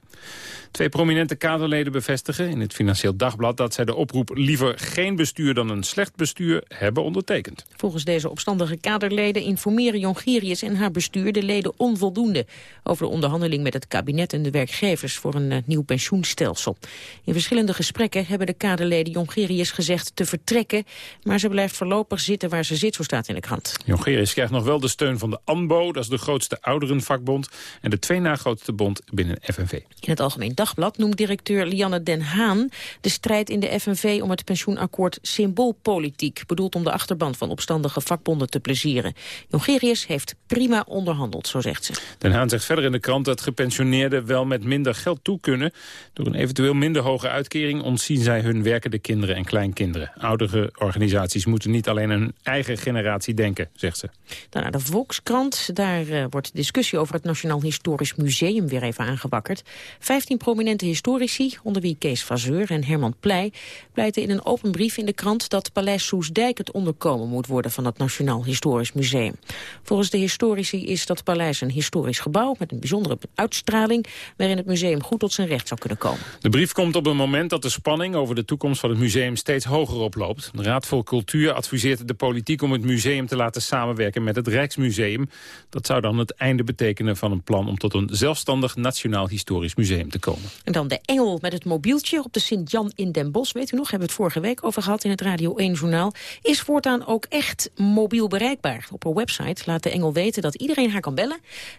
Twee prominente kaderleden bevestigen in het Financieel Dagblad... dat zij de oproep liever geen bestuur dan een slecht bestuur hebben ondertekend. Volgens deze opstandige kaderleden informeren Jongerius en haar bestuur... de leden onvoldoende over de onderhandeling met het kabinet en de werkgevers... voor een uh, nieuw pensioenstelsel. In verschillende gesprekken hebben de kaderleden Jongerius gezegd te vertrekken... maar ze blijft voorlopig zitten waar ze zit, zo staat in de krant. Jongerius krijgt nog wel de steun van de ANBO, dat is de grootste ouderenvakbond... en de twee na grootste bond binnen FNV. In het Algemeen Dagblad noemt directeur Lianne Den Haan... de strijd in de FNV om het pensioenakkoord symboolpolitiek... bedoeld om de achterband van opstandige vakbonden te plezieren. Jongerius heeft prima onderhandeld, zo zegt ze. Den Haan zegt verder in de krant dat gepensioneerden wel met minder geld toe kunnen. Door een eventueel minder hoge uitkering ontzien zij hun werkende kinderen en kleinkinderen. Oudere organisaties moeten niet alleen aan hun eigen generatie denken, zegt ze. Dan naar de Volkskrant. Daar uh, wordt discussie over het Nationaal Historisch Museum weer even aangewakkerd. 15 prominente historici, onder wie Kees Vazeur en Herman Pleij, pleiten in een open brief in de krant dat Paleis Soesdijk het onderkomen moet worden van het Nationaal Historisch Museum. Volgens de historici is dat paleis een historisch gebouw met een bijzondere uitstraling, waarin het museum goed tot zijn recht zou kunnen komen. De brief komt op een moment dat de spanning over de toekomst van het museum steeds hoger oploopt. De Raad voor Cultuur adviseert de politiek om het museum te laten samenwerken met het Rijksmuseum. Dat zou dan het einde betekenen van een plan om tot een zelfstandig Nationaal Historisch Museum te komen. En dan de engel met het mobieltje op de Sint-Jan in Den Bosch. Weet u nog, hebben we het vorige week over gehad in het Radio 1-journaal. Is voortaan ook echt mobiel bereikbaar. Op haar website laat de engel weten dat iedereen haar kan bellen.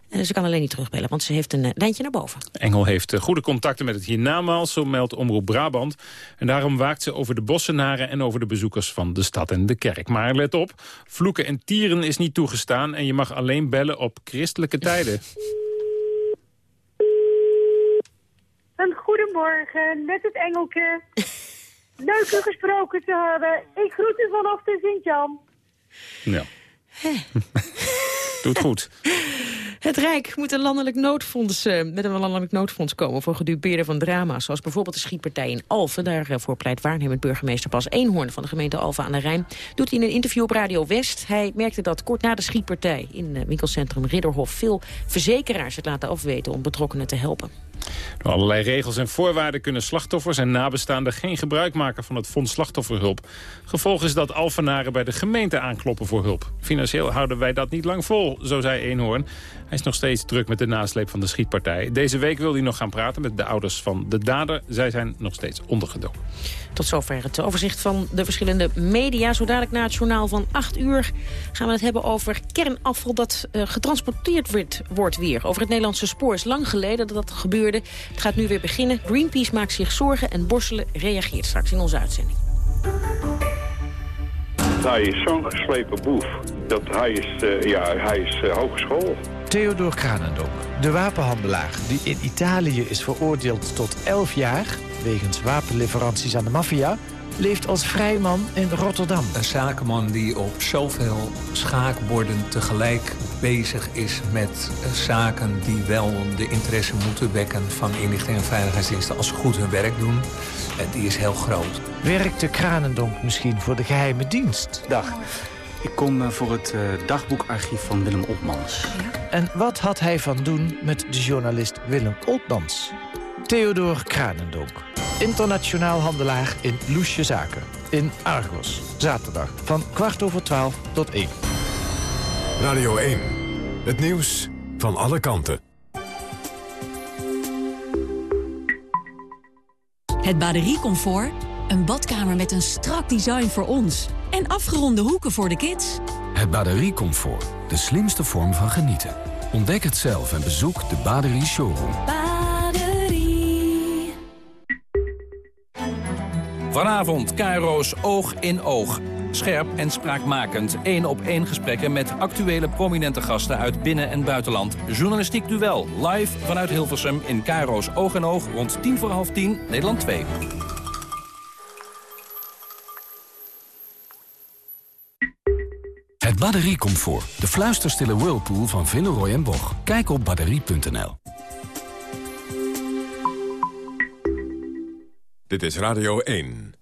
Uh, ze kan alleen niet terugbellen, want ze heeft een uh, lijntje naar boven. Engel heeft uh, goede contacten met het hiernamaals, zo meldt Omroep Brabant. En daarom waakt ze over de bossenaren en over de bezoekers van de stad en de kerk. Maar let op, vloeken en tieren is niet toegestaan... en je mag alleen bellen op christelijke tijden. Een goedemorgen, met het Engelke. Leuk u gesproken te hebben. Ik groet u vanaf de Sint-Jan. Ja. Doet goed. Het Rijk moet een landelijk noodfonds, uh, met een landelijk noodfonds komen voor gedupeerden van drama's. Zoals bijvoorbeeld de schietpartij in Alphen. Daarvoor pleit waarnemend burgemeester Bas Eenhoorn van de gemeente Alphen aan de Rijn. Doet hij in een interview op Radio West. Hij merkte dat kort na de schietpartij in het winkelcentrum Ridderhof veel verzekeraars het laten afweten om betrokkenen te helpen. Door allerlei regels en voorwaarden kunnen slachtoffers en nabestaanden geen gebruik maken van het Fonds Slachtofferhulp. Gevolg is dat Alphenaren bij de gemeente aankloppen voor hulp. Financieel houden wij dat niet lang vol, zo zei Eenhoorn. Hij is nog steeds druk met de nasleep van de schietpartij. Deze week wil hij nog gaan praten met de ouders van de dader. Zij zijn nog steeds ondergedoken. Tot zover het overzicht van de verschillende media. Zo dadelijk na het journaal van 8 uur gaan we het hebben over kernafval dat uh, getransporteerd wordt, wordt weer. Over het Nederlandse spoor is lang geleden dat dat gebeurde. Het gaat nu weer beginnen. Greenpeace maakt zich zorgen en Borselen reageert straks in onze uitzending. Hij is zo'n geslepen boef. Dat hij is, uh, ja, hij is uh, hogeschool. Theodor Kranendonk, de wapenhandelaar die in Italië is veroordeeld tot 11 jaar... wegens wapenleveranties aan de maffia leeft als vrijman in Rotterdam. Een zakenman die op zoveel schaakborden tegelijk bezig is met zaken die wel de interesse moeten wekken van inlichting en veiligheidsdiensten als ze goed hun werk doen. En die is heel groot. Werkte Kranendonk misschien voor de geheime dienst? Dag. Ik kom uh, voor het uh, dagboekarchief van Willem Oltmans. Ja. En wat had hij van doen met de journalist Willem Oltmans? Theodor Kranendonk, internationaal handelaar in loesje zaken. in Argos. Zaterdag van kwart over twaalf tot één. Radio 1. Het nieuws van alle kanten. Het bateriecomfort. Een badkamer met een strak design voor ons. En afgeronde hoeken voor de kids. Het bateriecomfort. De slimste vorm van genieten. Ontdek het zelf en bezoek de Baderie Showroom. Baderie. Vanavond Cairo's Oog in Oog. Scherp en spraakmakend. Eén op één gesprekken met actuele prominente gasten uit binnen- en buitenland. Journalistiek duel. Live vanuit Hilversum in Cairo's Oog in Oog. Rond tien voor half tien, Nederland 2. Het batteriecomfort. De fluisterstille whirlpool van Villeroy en Boch. Kijk op batterie.nl. Dit is Radio 1.